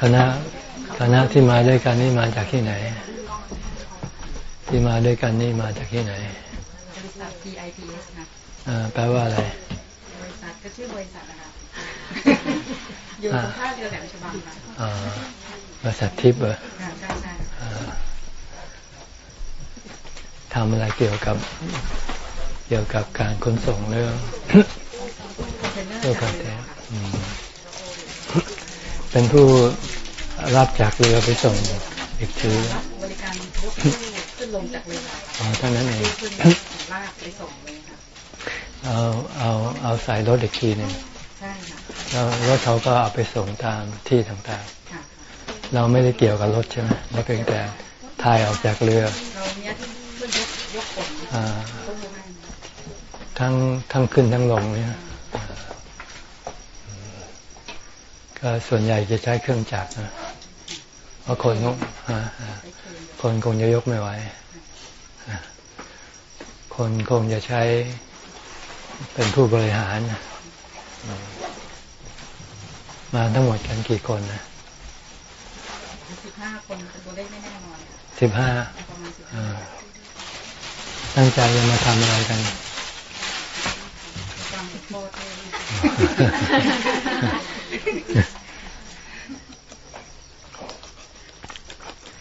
คณะคณะที่มาด้วยกันนี่มาจากที่ไหน ที่มาด้วยกันนี่มาจากที่ไหนบริษัท PIPS ค่ะแปลว่าอะไรบริษัทก็ชื่อบริษัทนะคะอยู่ตรงท่าเรือแหลมฉบังค่ะบริษัททิพย์เหรอทำอะไรเกี่ยวกับเกี่ยวกับการขนส่งเรื่องเรื่องคอนเทนเป็นผู้รับจากเรือไปส่งอีกทีบริการยกขึ้นลงจากเรืออ๋อเท่านั้นเองลากไปส่งเลยค่ะเอาเอาเอาใส่รถอีกทีหนึ่งใช่ค่ะแล้วรถเขาก็เอาไปส่งตามที่ต่างๆ เราไม่ได้เกี่ยวกับรถใช่ไหมเราเพียงแต่ทายออกจากเรือเราเนี้ยขึ้นยกยกคนทั้งทั้งขึ้นทั้งลงเนี่ย ก็ส่วนใหญ่จะใช้เครื่องจักรนะเพราะคนคนคงจะยกไม่ไหวคนคงจะใช้เป็นผู้บริหาร มาทั้งหมดกันกี่คนนะสิบห้าคนตัวเลขไม่แน่นอนสิบห้าตั้งใจจะมาทำอะไรกัน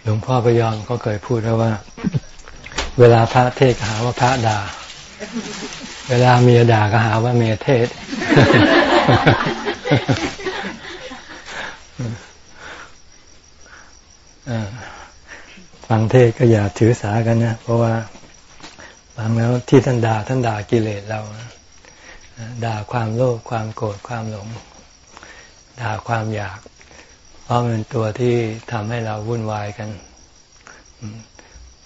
หลวงพ่อพยอมก็เคยพูดแล้วว่า เวลาพระเทศหาว่าพระด่า เวลาเมียด่าก็หาว่าเมียเทศ ฟังเทศก็อย่าถือสากันนะ เพราะว่าฟังแล้วที่ท่านด่าท่านด่ากิเลสเรา ด่าความโลภความโกรธความหลง ด่าความอยาก เพราะมันตัวที่ทำให้เราวุ่นวายกัน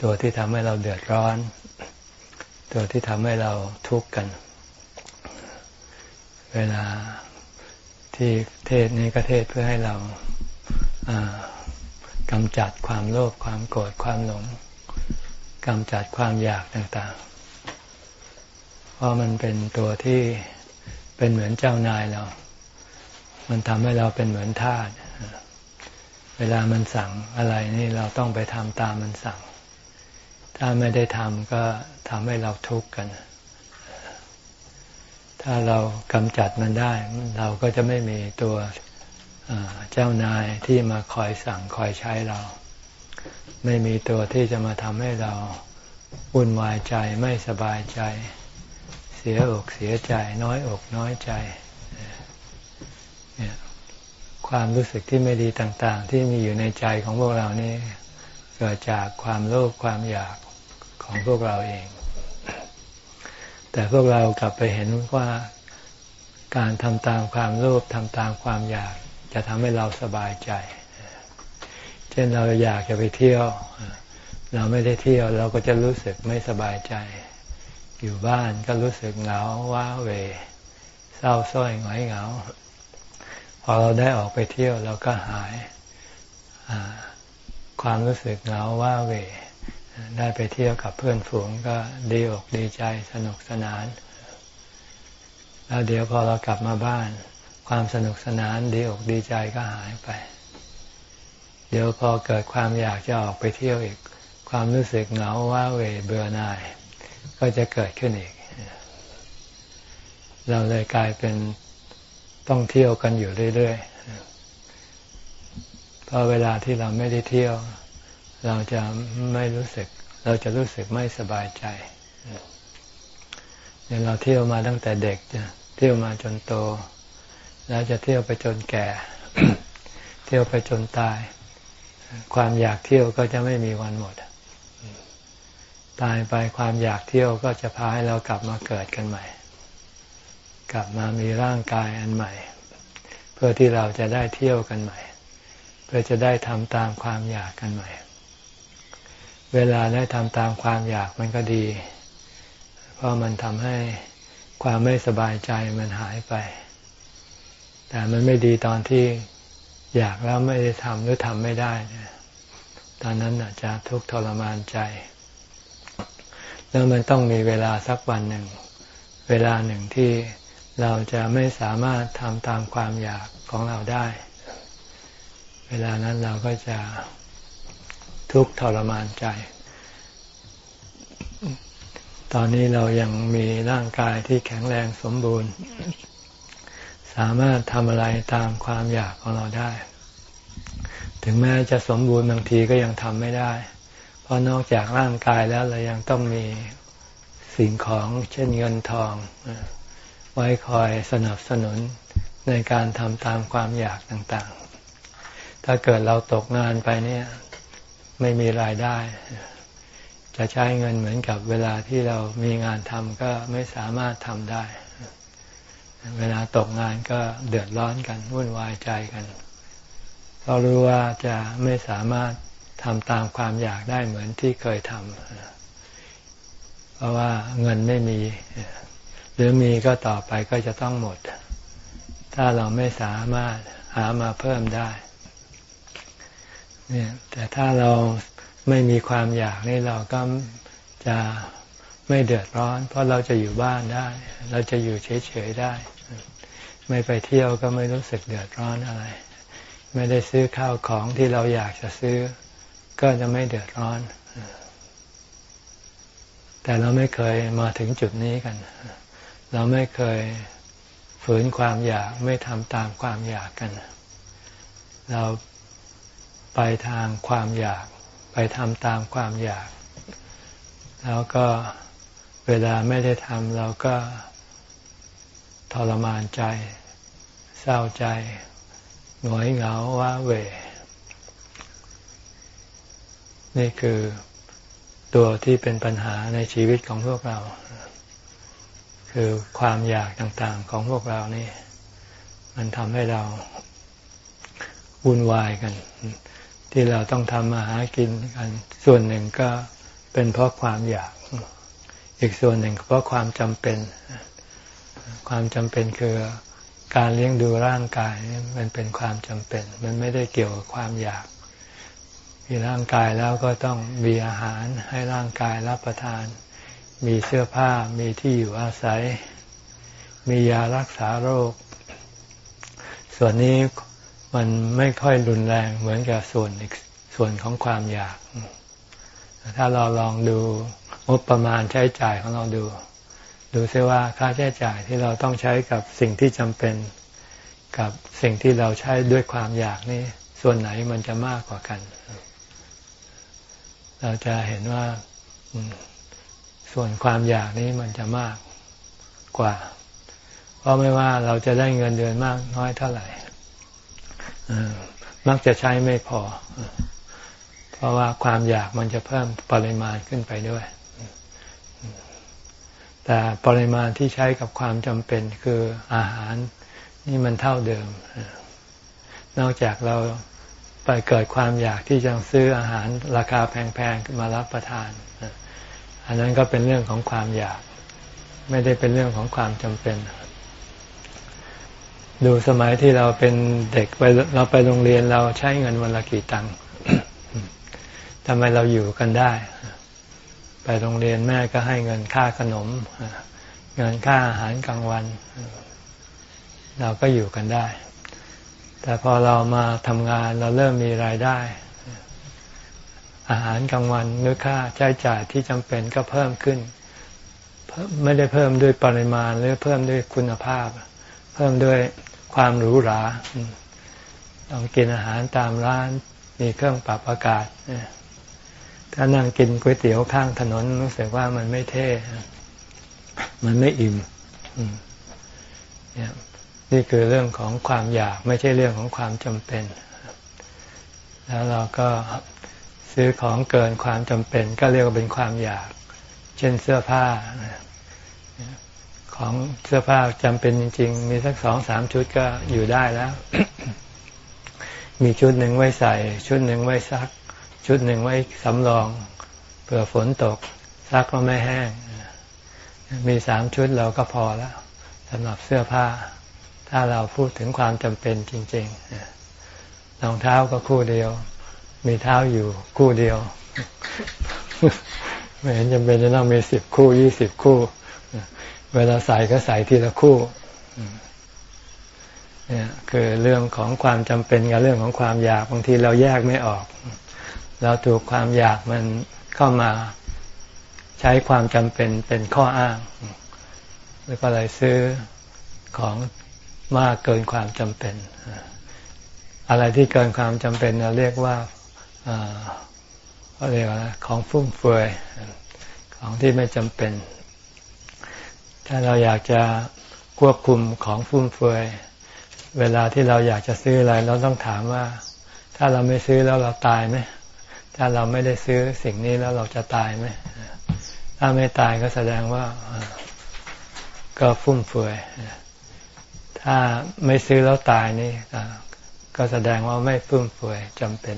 ตัวที่ทำให้เราเดือดร้อน ตัวที่ทำให้เราทุกข์กัน เวลาที่เทศนี้ก็เทศเพื่อให้เรากำจัดความโลภความโกรธความหลงกำจัดความอยากต่างๆ เพราะมันเป็นตัวที่เป็นเหมือนเจ้านายเรา มันทำให้เราเป็นเหมือนทาสเวลามันสั่งอะไรนี่เราต้องไปทำตามมันสั่ง ถ้าไม่ได้ทำก็ทำให้เราทุกข์กัน ถ้าเรากำจัดมันได้ เราก็จะไม่มีตัวเจ้านายที่มาคอยสั่งคอยใช้เรา ไม่มีตัวที่จะมาทำให้เราวุ่นวายใจไม่สบายใจ เสียอกเสียใจ น้อยอกน้อยใจ ความรู้สึกที่ไม่ดีต่างๆ ที่มีอยู่ในใจของพวกเรานี่เกิดจากความโลภความอยากของพวกเราเอง แต่พวกเรากลับไปเห็นว่าการทำตามความโลภทำตามความอยากจะทำให้เราสบายใจ เช่นเราอยากจะไปเที่ยว เราไม่ได้เที่ยวเราก็จะรู้สึกไม่สบายใจ อยู่บ้านก็รู้สึกเหงาว้าเว เศร้าส้อยหงอยเหงา อเราได้ออกไปเที่ยวเราก็หายความรู้สึกเหงาว้าเวได้ไปเที่ยวกับเพื่อนฝูงก็ดีอกดีใจสนุกสนาน แล้วเดี๋ยวพอเรากลับมาบ้าน ความสนุกสนานดีอกดีใจก็หายไป เดี๋ยวพอเกิดความอยากจะออกไปเที่ยวอีก ความรู้สึกเหงาว้าเวเบื่อหน่าย ก็จะเกิดขึ้นอีก เราเลยกลายเป็น ต้องเที่ยวกันอยู่เรื่อยๆเพราะเวลาที่เราไม่ได้เที่ยว เราจะไม่รู้สึก เราจะรู้สึกไม่สบายใจเนี่ยเราเที่ยวมาตั้งแต่เด็กจะเที่ยวมาจนโต แล้วจะเที่ยวไปจนแก่ เที่ยวไปจนตาย ความอยากเที่ยวก็จะไม่มีวันหมด ตายไปความอยากเที่ยวก็จะพาให้เรากลับมาเกิดกันใหม่ กลับมามีร่างกายอันใหม่ เพื่อที่เราจะได้เที่ยวกันใหม่ เพื่อจะได้ทำตามความอยากกันใหม่ เวลาได้ทำตามความอยากมันก็ดี เพราะมันทำให้ความไม่สบายใจมันหายไป แต่มันไม่ดีตอนที่อยากแล้วไม่ได้ทำหรือทำไม่ได้ตอนนั้นอาจจะทุกข์ทรมานใจ แล้วมันต้องมีเวลาสักวันหนึ่ง เวลาหนึ่งที่ เราจะไม่สามารถทำตามความอยากของเราได้ เวลานั้นเราก็จะทุกข์ทรมานใจ ตอนนี้เรายังมีร่างกายที่แข็งแรงสมบูรณ์ สามารถทำอะไรตามความอยากของเราได้ ถึงแม้จะสมบูรณ์บางทีก็ยังทำไม่ได้ เพราะนอกจากร่างกายแล้วเรายังต้องมีสิ่งของเช่นเงินทอง ไว้คอยสนับสนุนในการทำตามความอยากต่างๆ ถ้าเกิดเราตกงานไปเนี่ยไม่มีรายได้ จะใช้เงินเหมือนกับเวลาที่เรามีงานทำก็ไม่สามารถทำได้ เวลาตกงานก็เดือดร้อนกันวุ่นวายใจกันเพราะรู้ว่าจะไม่สามารถทำตามความอยากได้เหมือนที่เคยทำเพราะว่าเงินไม่มี หรือมีก็ต่อไปก็จะต้องหมด ถ้าเราไม่สามารถหามาเพิ่มได้ เนี่ย แต่ถ้าเราไม่มีความอยากนี่เราก็จะไม่เดือดร้อน เพราะเราจะอยู่บ้านได้ เราจะอยู่เฉยๆได้ ไม่ไปเที่ยวก็ไม่รู้สึกเดือดร้อนอะไร ไม่ได้ซื้อข้าวของที่เราอยากจะซื้อ ก็จะไม่เดือดร้อน แต่เราไม่เคยมาถึงจุดนี้กัน เราไม่เคยฝืนความอยากไม่ทำตามความอยากกัน เราไปทางความอยาก ไปทำตามความอยาก แล้วก็เวลาไม่ได้ทำเราก็ทรมานใจ เศร้าใจหงอยเหงาว้าเว นี่คือตัวที่เป็นปัญหาในชีวิตของพวกเรา คือความอยากต่างๆของพวกเรานี่ มันทำให้เราวุ่นวายกัน ที่เราต้องทำมาหากินกัน ส่วนหนึ่งก็เป็นเพราะความอยาก อีกส่วนหนึ่งเพราะความจำเป็น ความจำเป็นคือการเลี้ยงดูร่างกายมันเป็นความจำเป็น มันไม่ได้เกี่ยวกับความอยาก มีร่างกายแล้วก็ต้องมีอาหารให้ร่างกายรับประทาน มีเสื้อผ้ามีที่อยู่อาศัย มียารักษาโรค ส่วนนี้มันไม่ค่อยรุนแรงเหมือนกับส่วนอีกส่วนของความอยาก ถ้าเราลองดูงบประมาณใช้จ่ายของเราดู ดูซิว่าค่าใช้จ่ายที่เราต้องใช้กับสิ่งที่จำเป็น กับสิ่งที่เราใช้ด้วยความอยากนี่ส่วนไหนมันจะมากกว่ากัน เราจะเห็นว่า ส่วนความอยากนี้มันจะมากกว่า เพราะไม่ว่าเราจะได้เงินเดือนมากน้อยเท่าไหร่มักจะใช้ไม่พอ เพราะว่าความอยากมันจะเพิ่มปริมาณขึ้นไปด้วย แต่ปริมาณที่ใช้กับความจำเป็นคืออาหารนี่มันเท่าเดิม นอกจากเราไปเกิดความอยากที่จะซื้ออาหารราคาแพงๆมารับประทาน อันนั้นก็เป็นเรื่องของความอยาก ไม่ได้เป็นเรื่องของความจำเป็น ดูสมัยที่เราเป็นเด็กไปเราไปโรงเรียนเราใช้เงินวันละกี่ตังค์ทำไมเราอยู่กันได้ ไปโรงเรียนแม่ก็ให้เงินค่าขนมเงินค่าอาหารกลางวัน เราก็อยู่กันได้ แต่พอเรามาทำงานเราเริ่มมีรายได้ อาหารกลางวันหรือค่าใช้จ่ายที่จำเป็นก็เพิ่มขึ้น ไม่ได้เพิ่มด้วยปริมาณหรือเพิ่มด้วยคุณภาพ เพิ่มด้วยความหรูหราต้องกินอาหารตามร้านมีเครื่องปรับอากาศถ้านั่งกินก๋วยเตี๋ยวข้างถนนรู้สึกว่ามันไม่เท่ มันไม่อิ่มนี่คือเรื่องของความอยาก ไม่ใช่เรื่องของความจำเป็น แล้วเราก็ ซื้อของเกินความจำเป็น ก็เรียกว่าเป็นความอยาก เช่นเสื้อผ้า ของเสื้อผ้าจำเป็นจริง ๆ มีสักสองสามชุดก็อยู่ได้แล้ว มีชุดหนึ่งไว้ใส่ ชุดหนึ่งไว้ซัก ชุดหนึ่งไว้สำรองเผื่อฝนตก ซักก็ไม่แห้ง มีสามชุดเราก็พอแล้วสำหรับเสื้อผ้า ถ้าเราพูดถึงความจำเป็นจริง ๆรองเท้าก็คู่เดียว มีเท้าอยู่คู่เดียว ไม่เห็นจำเป็นจะต้องมีสิบคู่ยี่สิบคู่ เวลาใส่ก็ใส่ทีละคู่เนี่ยคือเรื่องของความจำเป็นกับเรื่องของความอยากบางทีเราแยกไม่ออก เราถูกความอยากมันเข้ามาใช้ความจำเป็นเป็นข้ออ้าง แล้วก็เลยซื้อของมากเกินความจำเป็น อะไรที่เกินความจำเป็นเราเรียกว่า เขาเรียกว่าของฟุ่มเฟือยของที่ไม่จำเป็น ถ้าเราอยากจะควบคุมของฟุ่มเฟือยเวลาที่เราอยากจะซื้ออะไร เราต้องถามว่า ถ้าเราไม่ซื้อแล้วเราตายไหมถ้าเราไม่ได้ซื้อสิ่งนี้แล้วเราจะตายไหมถ้าไม่ตายก็แสดงว่าก็ฟุ่มเฟือยถ้าไม่ซื้อแล้วตายนี่ก็แสดงว่าไม่ฟุ่มเฟือยจำเป็น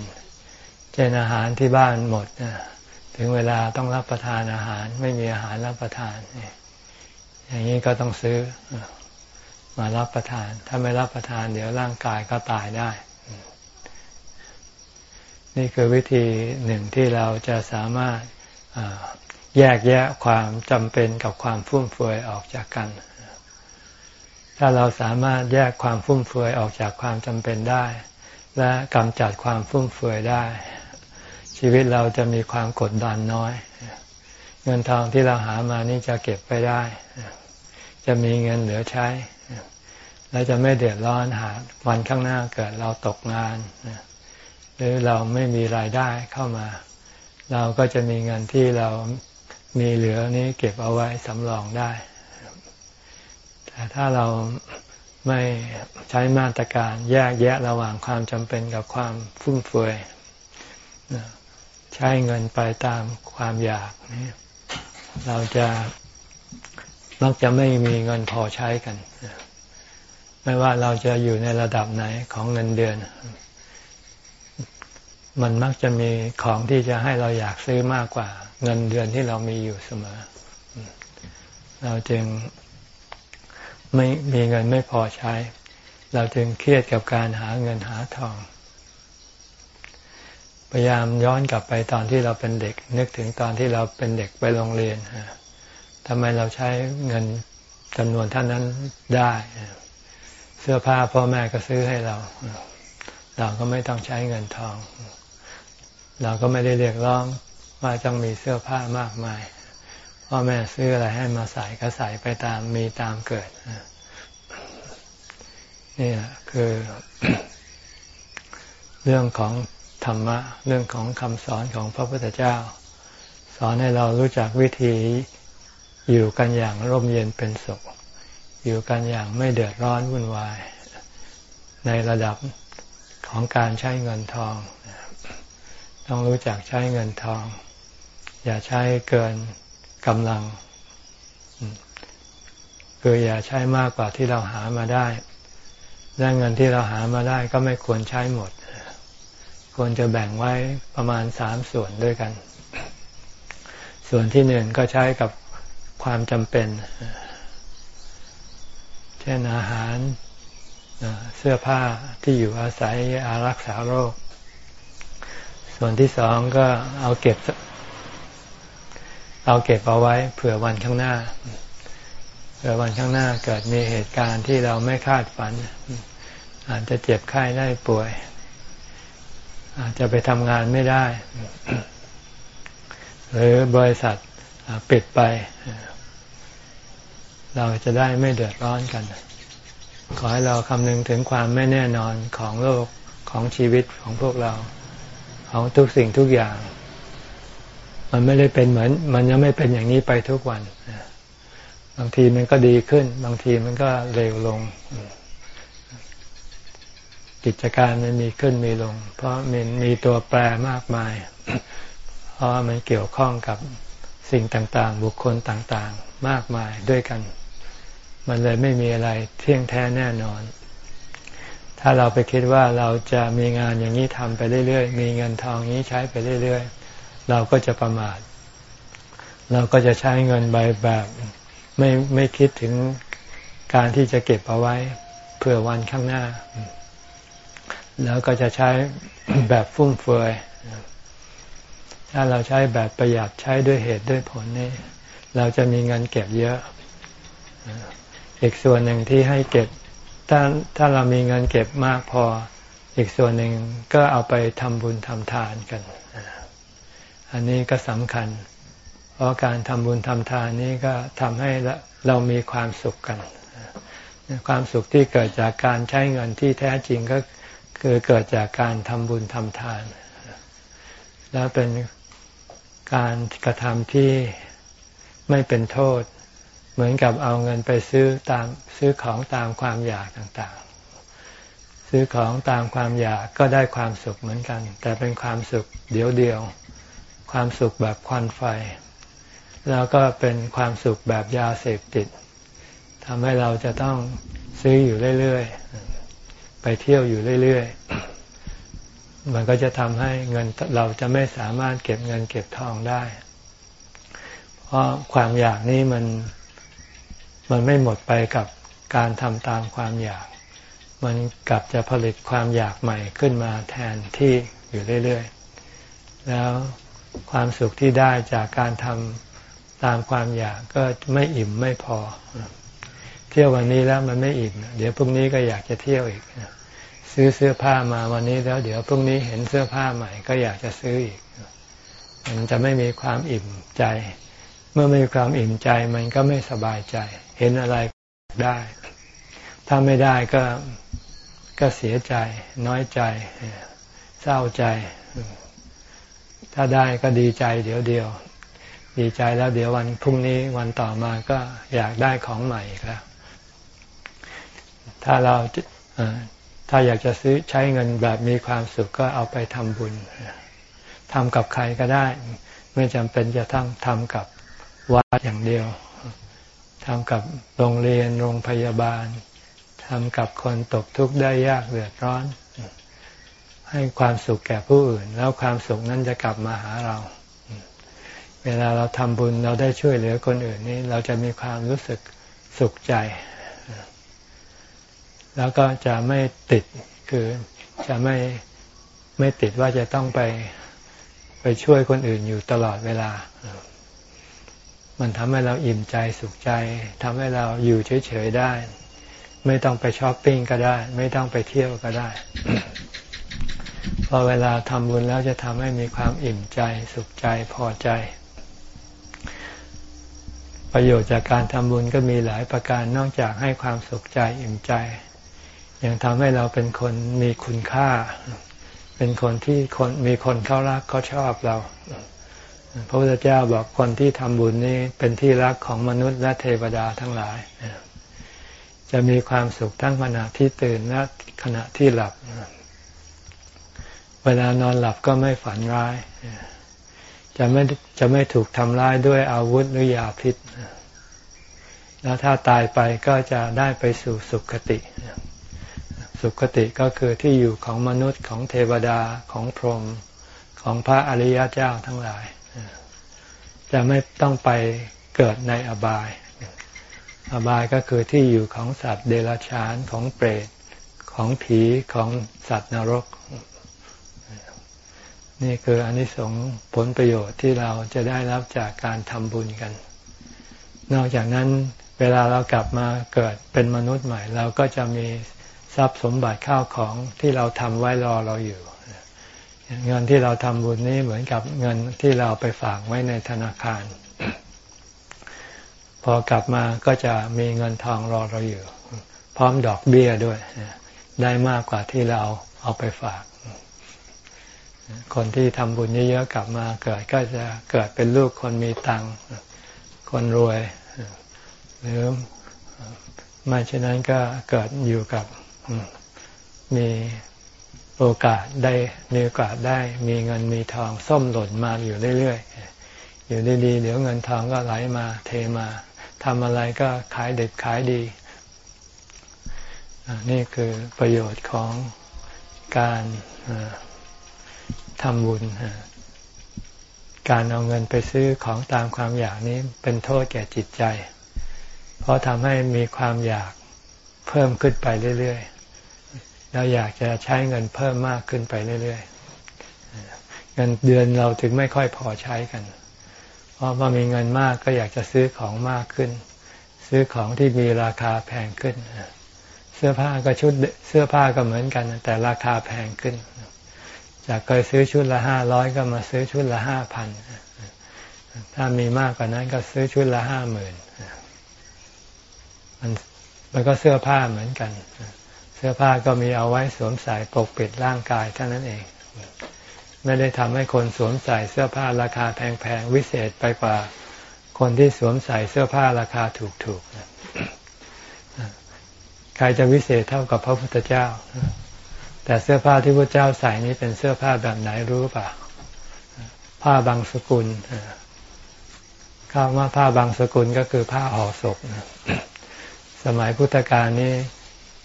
เช่นอาหารที่บ้านหมดถึงเวลาต้องรับประทานอาหาร ไม่มีอาหารรับประทานอย่างนี้ก็ต้องซื้อมารับประทาน ถ้าไม่รับประทาน เดี๋ยวร่างกายก็ตายได้ นี่คือวิธีหนึ่งที่เราจะสามารถแยกแยะความจำเป็นกับความฟุ่มเฟือยออกจากกัน ถ้าเราสามารถแยกความฟุ่มเฟือยออกจากความจำเป็นได้ และกำจัดความฟุ่มเฟือยได้ ชีวิตเราจะมีความกดดันน้อย เงินทองที่เราหามานี่จะเก็บไปได้ จะมีเงินเหลือใช้ และจะไม่เดือดร้อนหาวันข้างหน้าเกิดเราตกงาน หรือเราไม่มีรายได้เข้ามา เราก็จะมีเงินที่เรามีเหลือนี้เก็บเอาไว้สำรองได้ แต่ถ้าเราไม่ใช้มาตรการแยกแยะระหว่างความจำเป็นกับความฟุ่มเฟือย ใช้เงินไปตามความอยากนี่เราจะมักจะไม่มีเงินพอใช้กัน ไม่ว่าเราจะอยู่ในระดับไหนของเงินเดือน มันมักจะมีของที่จะให้เราอยากซื้อมากกว่า เงินเดือนที่เรามีอยู่เสมอ เราจึงไม่มีเงินไม่พอใช้ เราจึงเครียดกับการหาเงินหาทอง พยายามย้อนกลับไปตอนที่เราเป็นเด็ก นึกถึงตอนที่เราเป็นเด็กไปโรงเรียนทำไมเราใช้เงินจำนวนเท่านั้นได้ เสื้อผ้าพ่อแม่ก็ซื้อให้เรา เราก็ไม่ต้องใช้เงินทอง เราก็ไม่ได้เรียกร้องว่าต้องมีเสื้อผ้ามากมายพ่อแม่ซื้ออะไรให้มาใส่ก็ใส่ไปตามมีตามเกิดนี่คือเรื่องของ ธรรมะ เรื่องของคำสอนของพระพุทธเจ้า สอนให้เรารู้จักวิธีอยู่กันอย่างร่มเย็นเป็นสุข อยู่กันอย่างไม่เดือดร้อนวุ่นวาย ในระดับของการใช้เงินทอง ต้องรู้จักใช้เงินทอง อย่าใช้เกินกำลัง คืออย่าใช้มากกว่าที่เราหามาได้และเงินที่เราหามาได้ก็ไม่ควรใช้หมด ควรจะแบ่งไว้ประมาณสามส่วนด้วยกัน ส่วนที่หนึ่งก็ใช้กับความจำเป็น เช่นอาหารเสื้อผ้าที่อยู่อาศัยอารักษาโรค ส่วนที่สองก็เอาเก็บ เอาเก็บเอาไว้เผื่อวันข้างหน้า เผื่อวันข้างหน้าเกิดมีเหตุการณ์ที่เราไม่คาดฝัน อาจจะเจ็บไข้ได้ป่วย อาจจะไปทำงานไม่ได้ หรือบริษัทปิดไป เราจะได้ไม่เดือดร้อนกัน ขอให้เราคำนึงถึงความไม่แน่นอนของโลกของชีวิตของพวกเรา ของทุกสิ่งทุกอย่าง มันไม่ได้เป็นเหมือน มันยังไม่เป็นอย่างนี้ไปทุกวัน บางทีมันก็ดีขึ้น บางทีมันก็เร็วลง กิจการมันมีขึ้นมีลง เพราะมันมีตัวแปรมากมาย เพราะมันเกี่ยวข้องกับสิ่งต่างๆ บุคคลต่างๆ มากมายด้วยกัน มันเลยไม่มีอะไรเที่ยงแท้แน่นอน ถ้าเราไปคิดว่าเราจะมีงานอย่างนี้ทำไปเรื่อยๆ มีเงินทองนี้ใช้ไปเรื่อยๆ เราก็จะประมาท เราก็จะใช้เงินใบแบบไม่ไม่คิดถึงการที่จะเก็บเอาไว้เพื่อวันข้างหน้า แล้วก็จะใช้แบบฟุ่มเฟือยถ้าเราใช้แบบประหยัดใช้ด้วยเหตุด้วยผลนี่เราจะมีเงินเก็บเยอะ อีกส่วนหนึ่งที่ให้เก็บถ้าถ้าเรามีเงินเก็บมากพอ อีกส่วนหนึ่งก็เอาไปทำบุญทำทานกัน อันนี้ก็สำคัญ เพราะการทำบุญทำทานนี้ก็ทำให้เรามีความสุขกัน ความสุขที่เกิดจากการใช้เงินที่แท้จริงก็ คือเกิดจากการทำบุญทำทาน แล้วเป็นการกระทำที่ไม่เป็นโทษ เหมือนกับเอาเงินไปซื้อตามซื้อของตามความอยากต่างๆ ซื้อของตามความอยากก็ได้ความสุขเหมือนกัน แต่เป็นความสุขเดียวเดียว ความสุขแบบควันไฟ แล้วก็เป็นความสุขแบบยาเสพติดทำให้เราจะต้องซื้ออยู่เรื่อย ๆ ไปเที่ยวอยู่เรื่อยๆ มันก็จะทำให้เงินเราจะไม่สามารถเก็บเงินเก็บทองได้ เพราะความอยากนี้มันมันไม่หมดไปกับการทำตามความอยาก มันกลับจะผลิตความอยากใหม่ขึ้นมาแทนที่อยู่เรื่อยๆ แล้วความสุขที่ได้จากการทำตามความอยากก็ไม่อิ่มไม่พอ เที่ยววันนี้แล้วมันไม่อิ่มเดี๋ยวพรุ่งนี้ก็อยากจะเที่ยวอีกซื้อเสื้อผ้ามาวันนี้แล้ว เดี๋ยวพรุ่งนี้เห็นเสื้อผ้าใหม่ ก็อยากจะซื้ออีก มันจะไม่มีความอิ่มใจ เมื่อไม่มีความอิ่มใจมันก็ไม่สบายใจ เห็นอะไรได้ ถ้าไม่ได้ก็ก็เสียใจ น้อยใจ เศร้าใจ ถ้าได้ก็ดีใจ เดี๋ยวเดียว ดีใจแล้วเดี๋ยววันพรุ่งนี้วันต่อมาก็อยากได้ของใหม่อีกแล้ว ถ้าเราถ้าอยากจะซื้อใช้เงินแบบมีความสุขก็เอาไปทำบุญทำกับใครก็ได้ ไม่จำเป็นจะต้องทำกับวัดอย่างเดียวทำกับโรงเรียนโรงพยาบาลทำกับคนตกทุกข์ได้ยากเดือดร้อน ให้ความสุขแก่ผู้อื่น แล้วความสุขนั้นจะกลับมาหาเรา เวลาเราทำบุญเราได้ช่วยเหลือคนอื่นนี้เราจะมีความรู้สึกสุขใจ แล้วก็จะไม่ติดคือจะไม่ไม่ติดว่าจะต้องไปไปช่วยคนอื่นอยู่ตลอดเวลา มันทำให้เราอิ่มใจสุขใจทำให้เราอยู่เฉยๆได้ ไม่ต้องไปช้อปปิ้งก็ได้ ไม่ต้องไปเที่ยวก็ได้พอเวลาทำบุญแล้วจะทำให้มีความอิ่มใจสุขใจพอใจ ประโยชน์จากการทำบุญก็มีหลายประการนอกจากให้ความสุขใจอิ่มใจ ยังทำให้เราเป็นคนมีคุณค่า เป็นคนที่คนมีคนเขารักเขาชอบเรา พระพุทธเจ้าบอกคนที่ทำบุญนี้เป็นที่รักของมนุษย์และเทวดาทั้งหลาย จะมีความสุขทั้งขณะที่ตื่นและขณะที่หลับ เวลานอนหลับก็ไม่ฝันร้าย จะไม่จะไม่ถูกทำร้ายด้วยอาวุธหรือยาพิษ แล้วถ้าตายไปก็จะได้ไปสู่สุขติ สุขติก็คือที่อยู่ของมนุษย์ของเทวดาของพรหมของพระอริยเจ้าทั้งหลาย จะไม่ต้องไปเกิดในอบาย อบายก็คือที่อยู่ของสัตว์เดรัจฉานของเปรตของผีของสัตว์นรก นี่คืออนิสงส์ผลประโยชน์ที่เราจะได้รับจากการทำบุญกัน นอกจากนั้นเวลาเรากลับมาเกิดเป็นมนุษย์ใหม่ เราก็จะมี ทรัพย์สมบัติข้าวของที่เราทำไว้รอเราอยู่ เงินที่เราทำบุญนี้เหมือนกับเงินที่เราไปฝากไว้ในธนาคาร พอกลับมาก็จะมีเงินทองรอเราอยู่ พร้อมดอกเบี้ยด้วย ได้มากกว่าที่เราเอาไปฝาก คนที่ทำบุญเยอะๆกลับมาเกิดก็จะเกิดเป็นลูกคนมีตังค์คนรวย หรือไม่เช่นนั้นก็เกิดอยู่กับ มีโอกาสได้มีโอกาสได้ มีเงินมีทองส้มหล่นมาอยู่เรื่อยๆอยู่ดีๆเดี๋ยวเงินทองก็ไหลมาเทมาทำอะไรก็ขายเด็ดขายดีนี่คือประโยชน์ของการทำบุญ การเอาเงินไปซื้อของตามความอยากนี้เป็นโทษแก่จิตใจ เพราะทำให้มีความอยากเพิ่มขึ้นไปเรื่อย เราอยากจะใช้เงินเพิ่มมากขึ้นไปเรื่อยๆเงินเดือนเราถึงไม่ค่อยพอใช้กัน เพราะว่ามีเงินมากก็อยากจะซื้อของมากขึ้นซซื้อของที่มีราคาแพงขึ้น เสื้อผ้าก็ชุดเสื้อผ้าก็เหมือนกัน แต่ราคาแพงขึ้น จากเคยซื้อชุดละห้าร้อยก็มาซื้อชุดละห้าพันถ้ามีมากกว่านั้นก็ซื้อชุดละห้าหมื่นมันมันก็เสื้อผ้าเหมือนกันเสื้อผ้าก็มีเอาไว้สวมใส่ปกปิดร่างกายเท่านั้นเอง ไม่ได้ทำให้คนสวมใส่เสื้อผ้าราคาแพงๆวิเศษไปกว่าคนที่สวมใส่เสื้อผ้าราคาถูกๆ ใครจะวิเศษเท่ากับพระพุทธเจ้า แต่เสื้อผ้าที่พระเจ้าใส่นี้เป็นเสื้อผ้าแบบไหนรู้ป่ะ ผ้าบางสกุลข้าว่าผ้าบางสกุลก็คือผ้าห่อศพสมัยพุทธกาลนี้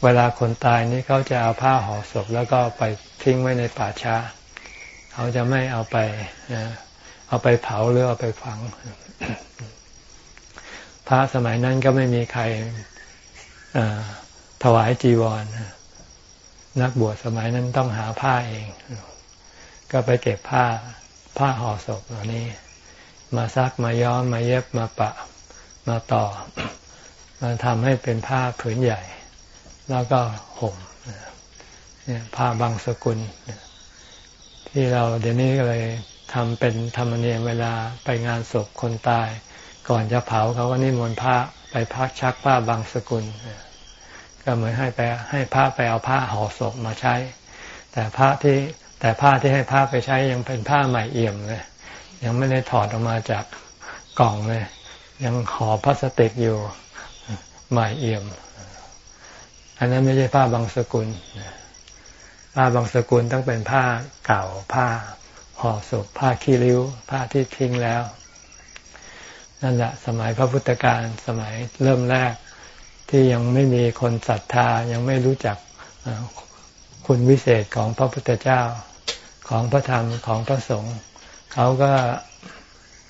เวลาคนตายนี่เขาจะเอาผ้าห่อศพแล้วก็ไปทิ้งไว้ในป่าช้า เขาจะไม่เอาไปเอาไปเผาหรือเอาไปฝัง พระสมัยนั้นก็ไม่มีใครถวายจีวร นักบวชสมัยนั้นต้องหาผ้าเอง ก็ไปเก็บผ้าผ้าห่อศพเหล่านี้ มาซักมาย้อมมาเย็บมาปะมาต่อ มาทำให้เป็นผ้าผืนใหญ่ แล้วก็ห่มเนี่ยผ้าบางสกุล ที่เราเดี๋ยวนี้ก็เลยทำเป็นธรรมเนียมเวลาไปงานศพคนตาย ก่อนจะเผาเขาก็นิมนต์พระไปพักชักผ้าบางสกุล ก็เหมือนให้ไปให้พระไปเอาผ้าห่อศพมาใช้ แต่พระที่แต่ผ้าที่ให้พระไปใช้ยังเป็นผ้าใหม่เอี่ยมเลยยังไม่ได้ถอดออกมาจากกล่องเลย ยังห่อพลาสติกอยู่ใหม่เอี่ยม อันนั้นไม่ใช่ผ้าบางสกุลผ้าบางสกุลต้องเป็นผ้าเก่าผ้าห่อศพผ้าขี้ริ้ว ผ้าที่ทิ้งแล้ว นั่นแหละสมัยพระพุทธการสมัยเริ่มแรกที่ยังไม่มีคนศรัทธายังไม่รู้จักคุณวิเศษของพระพุทธเจ้าของพระธรรมของพระสงฆ์เขาก็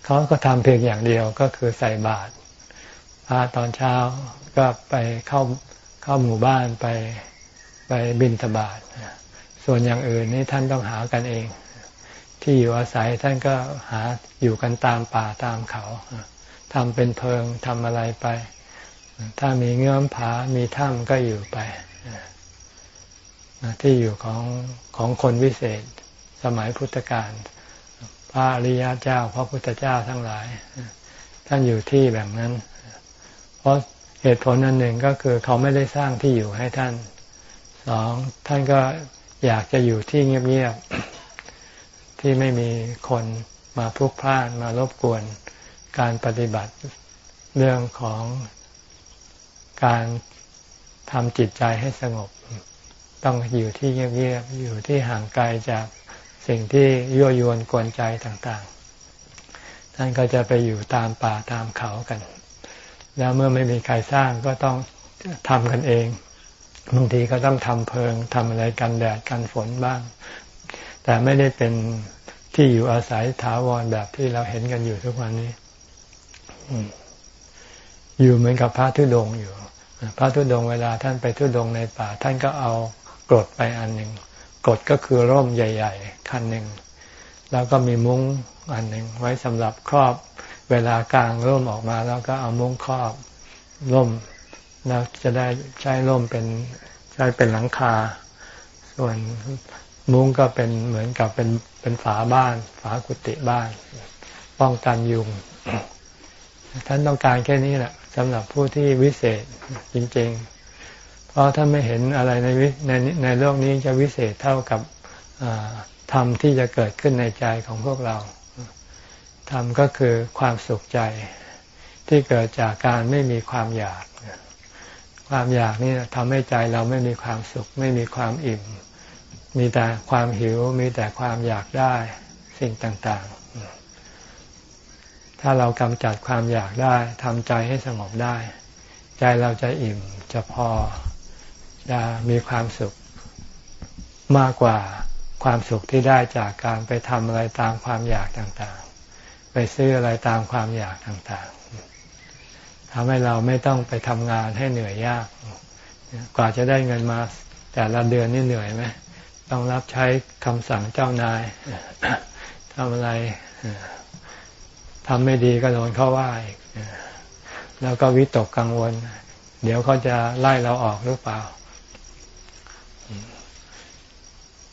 เขาก็ทำเพียงอย่างเดียวก็คือใส่บาตรพระตอนเช้าก็ไปเข้า เข้าหมู่บ้านไปไปบินทบาทส่วนอย่างอื่นนี่ท่านต้องหากันเอง ที่อยู่อาศัยท่านก็หาอยู่กันตามป่าตามเขาทำเป็นเพิงทำอะไรไป ถ้ามีเงื่อมผา มีถ้ำก็อยู่ไปที่อยู่ของของคนวิเศษ สมัยพุทธกาลพระอริยเจ้า พระพุทธเจ้าทั้งหลาย ท่านอยู่ที่แบบนั้น เพราะ เหตุผลนันหนึ่งก็คือเขาไม่ได้สร้างที่อยู่ให้ท่านสองท่านก็อยากจะอยู่ที่เงียบๆที่ไม่มีคนมาพลุกพล่านมารบกวนการปฏิบัติเรื่องของการทำจิตใจให้สงบ ต้องอยู่ที่เงียบๆอยู่ที่ห่างไกลจากสิ่งที่ยั่วยวนกวนใจต่างๆ ท่านก็จะไปอยู่ตามป่าตามเขากัน แล้วเมื่อไม่มีใครสร้างก็ต้องทำกันเองบางทีก็ต้องทำเพิงทำอะไรกันแดดกันฝนบ้าง แต่ไม่ได้เป็นที่อยู่อาศัยถาวรแบบที่เราเห็นกันอยู่ทุกวันนี้อยู่เหมือนกับพระธุดงอยู่ พระธุดงเวลาท่านไปธุดงในป่า ท่านก็เอากรดไปอันหนึ่งกรดก็คือร่มใหญ่ ๆ คันหนึ่งแล้วก็มีมุ้งอันหนึ่งไว้สำหรับครอบ เวลากลางร่มออกมาแล้วก็เอามุ้งครอบร่มแล้วจะได้ใช้ร่มเป็นใช้เป็นหลังคา ส่วนมุ้งก็เป็นเหมือนกับเป็นเป็นฝาบ้าน ฝากุฏิบ้าน ป้องกันยุง ท่านต้องการแค่นี้แหละสำหรับผู้ที่วิเศษจริง ๆ เพราะท่านไม่เห็นอะไรในในในโลกนี้จะวิเศษเท่ากับธรรมที่จะเกิดขึ้นในใจของพวกเรา ธรรมก็คือความสุขใจที่เกิดจากการไม่มีความอยาก ความอยากนี่ทำให้ใจเราไม่มีความสุข ไม่มีความอิ่ม มีแต่ความหิว มีแต่ความอยากได้สิ่งต่าง ๆ ถ้าเรากำจัดความอยากได้ทำใจให้สงบได้ ใจเราจะอิ่มจะพอจะมีความสุขมากกว่าความสุขที่ได้จากการไปทำอะไรตามความอยากต่างๆ ไปซื้ออะไรตามความอยากต่างๆทำให้เราไม่ต้องไปทำงานให้เหนื่อยยาก กว่าจะได้เงินมา แต่ละเดือนนี่เหนื่อยไหมต้องรับใช้คำสั่งเจ้านายทำอะไรทำไม่ดีก็โดนเขาว่าอีกแล้วก็วิตกกังวล เดี๋ยวเขาจะไล่เราออกหรือเปล่า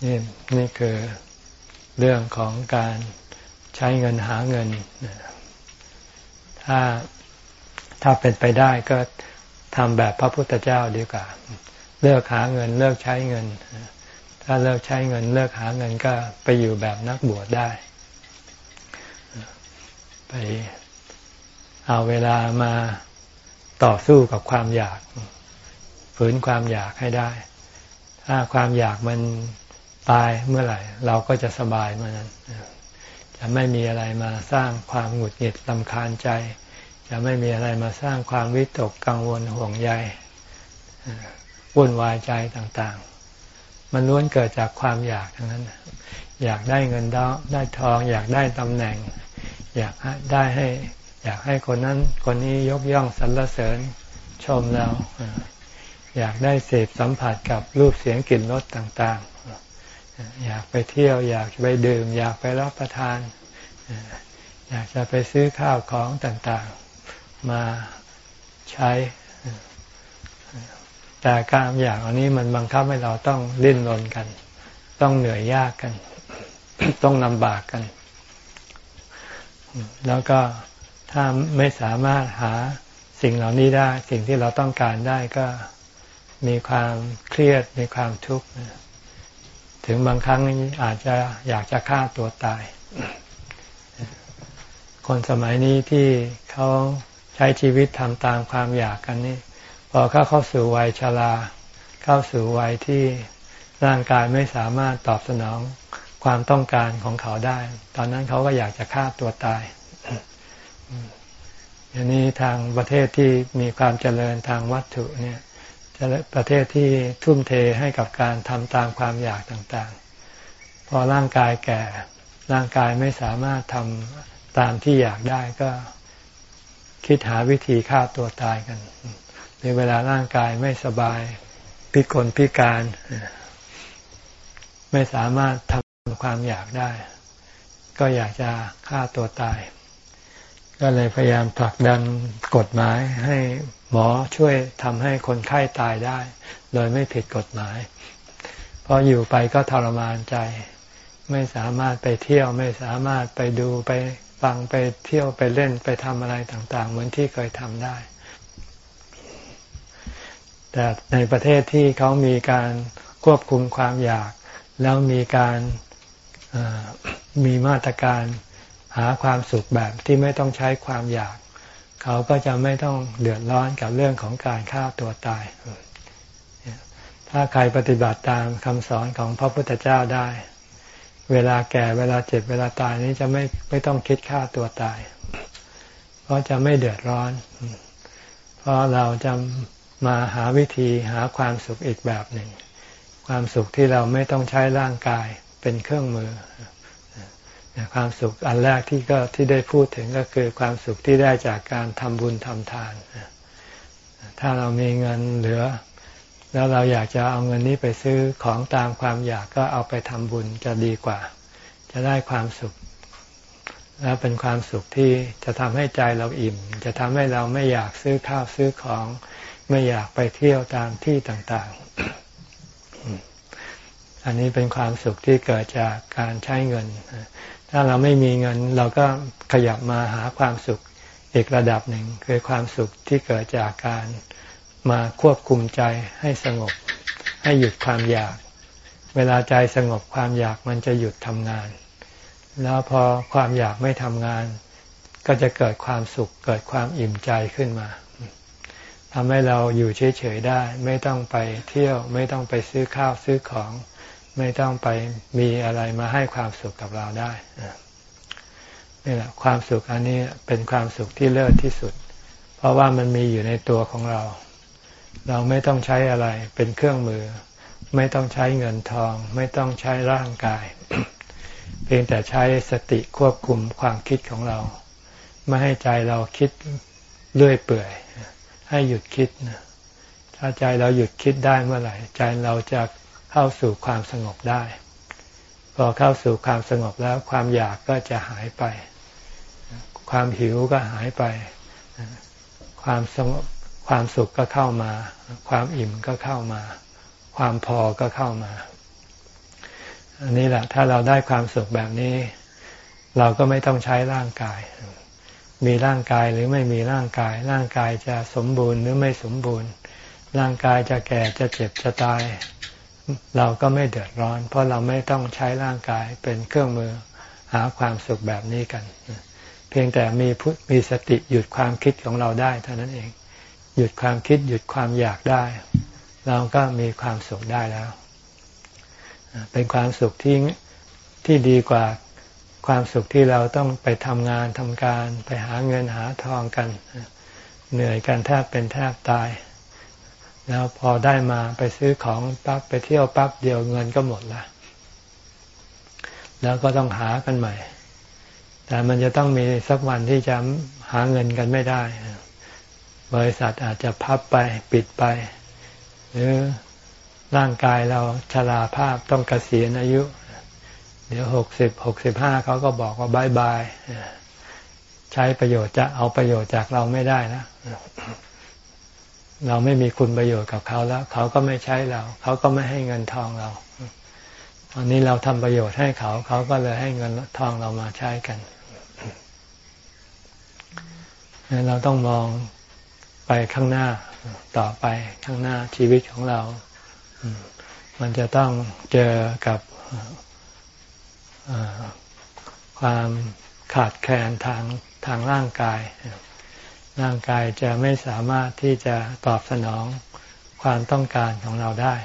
นี่นี่คือเรื่องของการ ใช้เงินหาเงิน ถ้าถ้าเป็นไปได้ก็ทำแบบพระพุทธเจ้าดีกว่า เลิกหาเงินเลิกใช้เงิน ถ้าเลิกใช้เงิน เลิกหาเงินก็ไปอยู่แบบนักบวชได้ ไปเอาเวลามาต่อสู้กับความอยาก ฝืนความอยากให้ได้ ถ้าความอยากมันตายเมื่อไหร่ เราก็จะสบายเมื่อนั้น จะไม่มีอะไรมาสร้างความหงุดหงิดลำคาญใจ จะไม่มีอะไรมาสร้างความวิตกกังวลห่วงใยวุ่นวายใจต่างๆ มันล้วนเกิดจากความอยากทั้งนั้น อยากได้เงินได้ทอง อยากได้ตำแหน่ง อยากได้ให้ อยากให้คนนั้นคนนี้ยกย่องสรรเสริญชมเรา อยากได้เสพสัมผัสกับรูปเสียงกลิ่นรสต่างๆ อยากไปเที่ยวอยากไปดื่ม อยากไปรับประทาน อยากจะไปซื้อข้าวของต่างๆมาใช้ แต่การอยากอันนี้มันบังคับให้เราต้องลิ้นรนกัน ต้องเหนื่อยยากกัน ต้องลำบากกัน แล้วก็ถ้าไม่สามารถหาสิ่งเหล่านี้ได้ สิ่งที่เราต้องการได้ก็มีความเครียดมีความทุกข์ ถึงบางครั้งอาจจะอยากจะฆ่าตัวตาย คนสมัยนี้ที่เขาใช้ชีวิตทำตามความอยากกันนี่พอเขาเข้าสู่วัยชราเข้าสู่วัยที่ร่างกายไม่สามารถตอบสนองความต้องการของเขาได้ ตอนนั้นเขาก็อยากจะฆ่าตัวตายอย่างนี้ทางประเทศที่มีความเจริญทางวัตถุเนี่ย ประเทศที่ทุ่มเทให้กับการทำตามความอยากต่างๆ พอร่างกายแก่ร่างกายไม่สามารถทำตามที่อยากได้ก็คิดหาวิธีฆ่าตัวตายกันในเวลาร่างกายไม่สบายพิกลพิการ ไม่สามารถทำความอยากได้ ก็อยากจะฆ่าตัวตาย ก็เลยพยายามผลักดันกฎหมายให้ หมอช่วยทำให้คนไข้ตายได้ โดยไม่ผิดกฎหมาย เพราะอยู่ไปก็ทรมานใจ ไม่สามารถไปเที่ยวไม่สามารถไปดูไปฟังไปเที่ยวไปเล่นไปทำอะไรต่าง ๆ เหมือนที่เคยทำได้ แต่ในประเทศที่เขามีการควบคุมความอยาก แล้วมีการมีมาตรการหาความสุขแบบที่ไม่ต้องใช้ความอยาก เขาก็จะไม่ต้องเดือดร้อนกับเรื่องของการฆ่าตัวตาย ถ้าใครปฏิบัติตามคำสอนของพระพุทธเจ้าได้ เวลาแก่เวลาเจ็บเวลาตายนี้จะไม่ไม่ต้องคิดฆ่าตัวตาย เพราะจะไม่เดือดร้อน เพราะเราจะมาหาวิธีหาความสุขอีกแบบหนึ่ง ความสุขที่เราไม่ต้องใช้ร่างกายเป็นเครื่องมือ ความสุขอันแรกที่ก็ที่ได้พูดถึงก็คือความสุขที่ได้จากการทำบุญทำทาน ถ้าเรามีเงินเหลือ แล้วเราอยากจะเอาเงินนี้ไปซื้อของตามความอยากก็เอาไปทำบุญจะดีกว่า จะได้ความสุข แล้วเป็นความสุขที่จะทำให้ใจเราอิ่ม จะทำให้เราไม่อยากซื้อข้าวซื้อของ ไม่อยากไปเที่ยวตามที่ต่างๆ อันนี้เป็นความสุขที่เกิดจากการใช้เงิน ถ้าเราไม่มีเงินเราก็ขยับมาหาความสุขอีกระดับหนึ่งคือความสุขที่เกิดจากการมาควบคุมใจให้สงบ ให้หยุดความอยาก เวลาใจสงบความอยากมันจะหยุดทำงาน แล้วพอความอยากไม่ทำงาน ก็จะเกิดความสุขเกิดความอิ่มใจขึ้นมาทำให้เราอยู่เฉยๆได้ ไม่ต้องไปเที่ยวไม่ต้องไปซื้อข้าวซื้อของ ไม่ต้องไปมีอะไรมาให้ความสุขกับเราได้นี่แหละความสุขอันนี้เป็นความสุขที่เลิศที่สุด เพราะว่ามันมีอยู่ในตัวของเรา เราไม่ต้องใช้อะไรเป็นเครื่องมือ ไม่ต้องใช้เงินทอง ไม่ต้องใช้ร่างกาย เพียงแต่ใช้สติควบคุมความคิดของเรา ไม่ให้ใจเราคิดเลื่อยเปื่อย ให้หยุดคิดถ้าใจเราหยุดคิดได้เมื่อไหร่ ใจเราจะ เข้าสู่ความสงบได้ พอเข้าสู่ความสงบแล้วความอยากก็จะหายไป ความหิวก็หายไป ความสงบความสุขก็เข้ามา ความอิ่มก็เข้ามา ความพอก็เข้ามา อันนี้แหละถ้าเราได้ความสุขแบบนี้ เราก็ไม่ต้องใช้ร่างกาย มีร่างกายหรือไม่มีร่างกาย ร่างกายจะสมบูรณ์หรือไม่สมบูรณ์ ร่างกายจะแก่จะเจ็บจะตาย เราก็ไม่เดือดร้อน เพราะเราไม่ต้องใช้ร่างกายเป็นเครื่องมือหาความสุขแบบนี้กัน เพียงแต่มีมีสติหยุดความคิดของเราได้เท่านั้นเอง หยุดความคิดหยุดความอยากได้ เราก็มีความสุขได้แล้ว เป็นความสุขที่ที่ดีกว่าความสุขที่เราต้องไปทำงานทำการไปหาเงินหาทองกัน เหนื่อยกันแทบเป็นแทบตาย แล้วพอได้มาไปซื้อของปั๊บไปเที่ยวปั๊บเดียวเงินก็หมดละแล้วก็ต้องหากันใหม่ แต่มันจะต้องมีสักวันที่จะหาเงินกันไม่ได้ บริษัทอาจจะพับไปปิดไป หรือร่างกายเราชราภาพต้องกเกษียณอายุ เดี๋ยวหกสิบหกสิบห้าเขาก็บอกว่าบายบายใช้ประโยชน์จะเอาประโยชน์จากเราไม่ได้นะ เราไม่มีคุณประโยชน์กับเขาแล้ว เขาก็ไม่ใช้เรา เขาก็ไม่ให้เงินทองเรา ตอนนี้เราทำประโยชน์ให้เขา เขาก็เลยให้เงินทองเรามาใช้กัน เราต้องมองไปข้างหน้าต่อไปข้างหน้าชีวิตของเรา มันจะต้องเจอกับความขาดแคลนทางทางร่างกาย ร่างกายจะไม่สามารถที่จะตอบสนองความต้องการของเราได้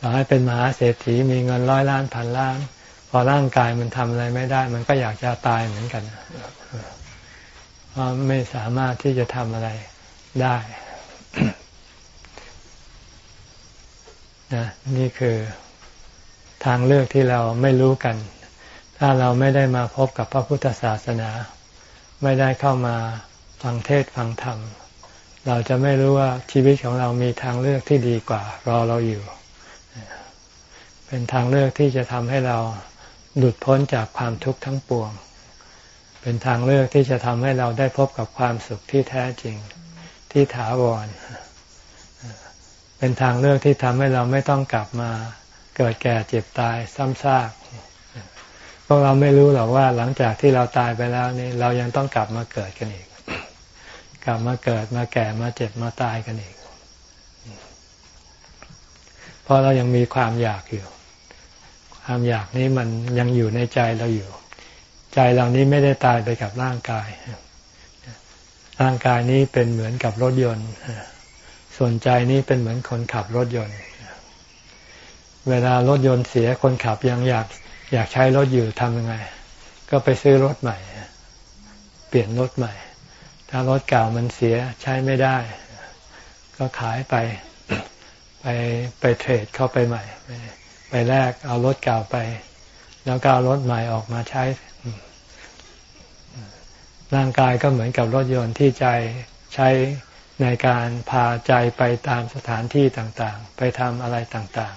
ต่อให้เป็นมหาเศรษฐีมีเงินร้อยล้านพันล้าน พอร่างกายมันทำอะไรไม่ได้ มันก็อยากจะตายเหมือนกันเพราะไม่สามารถที่จะทำอะไรได้นะนี่คือทางเลือกที่เราไม่รู้กัน ถ้าเราไม่ได้มาพบกับพระพุทธศาสนา ไม่ได้เข้ามา ฟังเทศฟังธรรม เราจะไม่รู้ว่าชีวิตของเรามีทางเลือกที่ดีกว่า รอเราอยู่ เป็นทางเลือกที่จะทำให้เราหลุดพ้นจากความทุกข์ทั้งปวง เป็นทางเลือกที่จะทำให้เราได้พบกับความสุขที่แท้จริงที่ถาวร เป็นทางเลือกที่ทำให้เราไม่ต้องกลับมาเกิดแก่เจ็บตายซ้ำซากพวกเราไม่รู้หรอกว่าหลังจากที่เราตายไปแล้วนี่เรายังต้องกลับมาเกิดกันอีก กลับมาเกิดมาแก่มาเจ็บมาตายกันอีก เพราะเรายังมีความอยากอยู่ ความอยากนี้มันยังอยู่ในใจเราอยู่ ใจเรานี้ไม่ได้ตายไปกับร่างกาย ร่างกายนี้เป็นเหมือนกับรถยนต์ ส่วนใจนี้เป็นเหมือนคนขับรถยนต์ เวลารถยนต์เสียคนขับยังอยากอยากใช้รถอยู่ทำยังไง ก็ไปซื้อรถใหม่ เปลี่ยนรถใหม่ ถ้ารถเก่ามันเสียใช้ไม่ได้ ก็ขายไปไปไปเทรดเข้าไปใหม่ ไปแลกเอารถเก่าไป แล้วก็เอารถใหม่ออกมาใช้ ร่างกายก็เหมือนกับรถยนต์ที่ใจใช้ในการพาใจไปตามสถานที่ต่างๆ ไปทำอะไรต่าง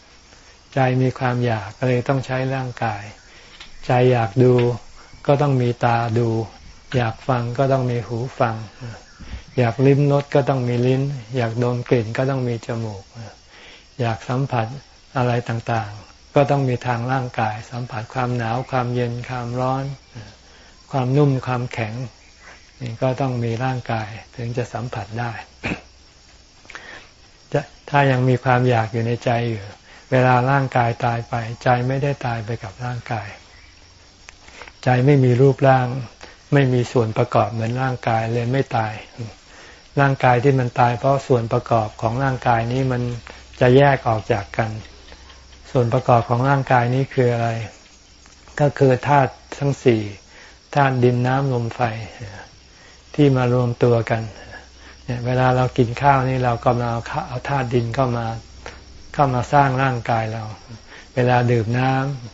ๆ ใจมีความอยากก็เลยต้องใช้ร่างกาย ใจอยากดูก็ต้องมีตาดู อยากฟังก็ต้องมีหูฟัง อยากลิ้มรสก็ต้องมีลิ้น อยากดมกลิ่นก็ต้องมีจมูก อยากสัมผัสอะไรต่างๆ ก็ต้องมีทางร่างกาย สัมผัสความหนาวความเย็นความร้อน ความนุ่มความแข็งนี่ก็ต้องมีร่างกายถึงจะสัมผัสได้จะถ้ายังมีความอยากอยู่ในใจอยู่ เวลาร่างกายตายไป ใจไม่ได้ตายไปกับร่างกาย ใจไม่มีรูปร่าง ไม่มีส่วนประกอบเหมือนร่างกายเลยไม่ตาย ร่างกายที่มันตาย เพราะส่วนประกอบของร่างกายนี้มันจะแยกออกจากกัน ส่วนประกอบของร่างกายนี้คืออะไร ก็คือธาตุทั้งสี่ธาตุดินน้ำลมไฟ ที่มารวมตัวกันเนี่ยเวลาเรากินข้าวนี่เราก็มาเอาเอาธาตุดินเข้ามาเข้ามาสร้างร่างกายเรา เวลาดื่มน้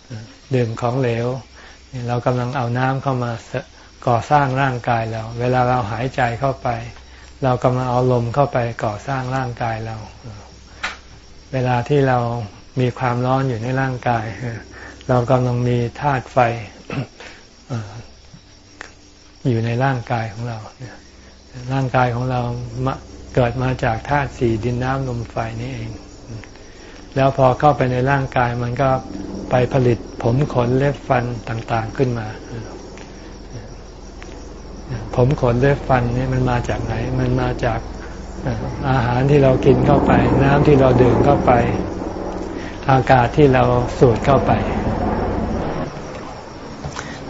ำดื่มของเหลวเรากำลังเอาน้ำเข้ามา ก่อสร้างร่างกายเรา เวลาเราหายใจเข้าไป เรากำลังเอาลมเข้าไปก่อสร้างร่างกายเรา เวลาที่เรามีความร้อนอยู่ในร่างกาย เรากำลังมีธาตุไฟอยู่ในร่างกายของเรา ร่างกายของเราเกิดมาจากธาตุสี่ดินน้ำลมไฟนี่เอง แล้วพอเข้าไปในร่างกายมันก็ไปผลิตผมขนเล็บฟันต่าง ๆขึ้นมา ผมขนเล็บฟันนี่มันมาจากไหน มันมาจากอาหารที่เรากินเข้าไป น้ำที่เราดื่มเข้าไป อากาศที่เราสูดเข้าไป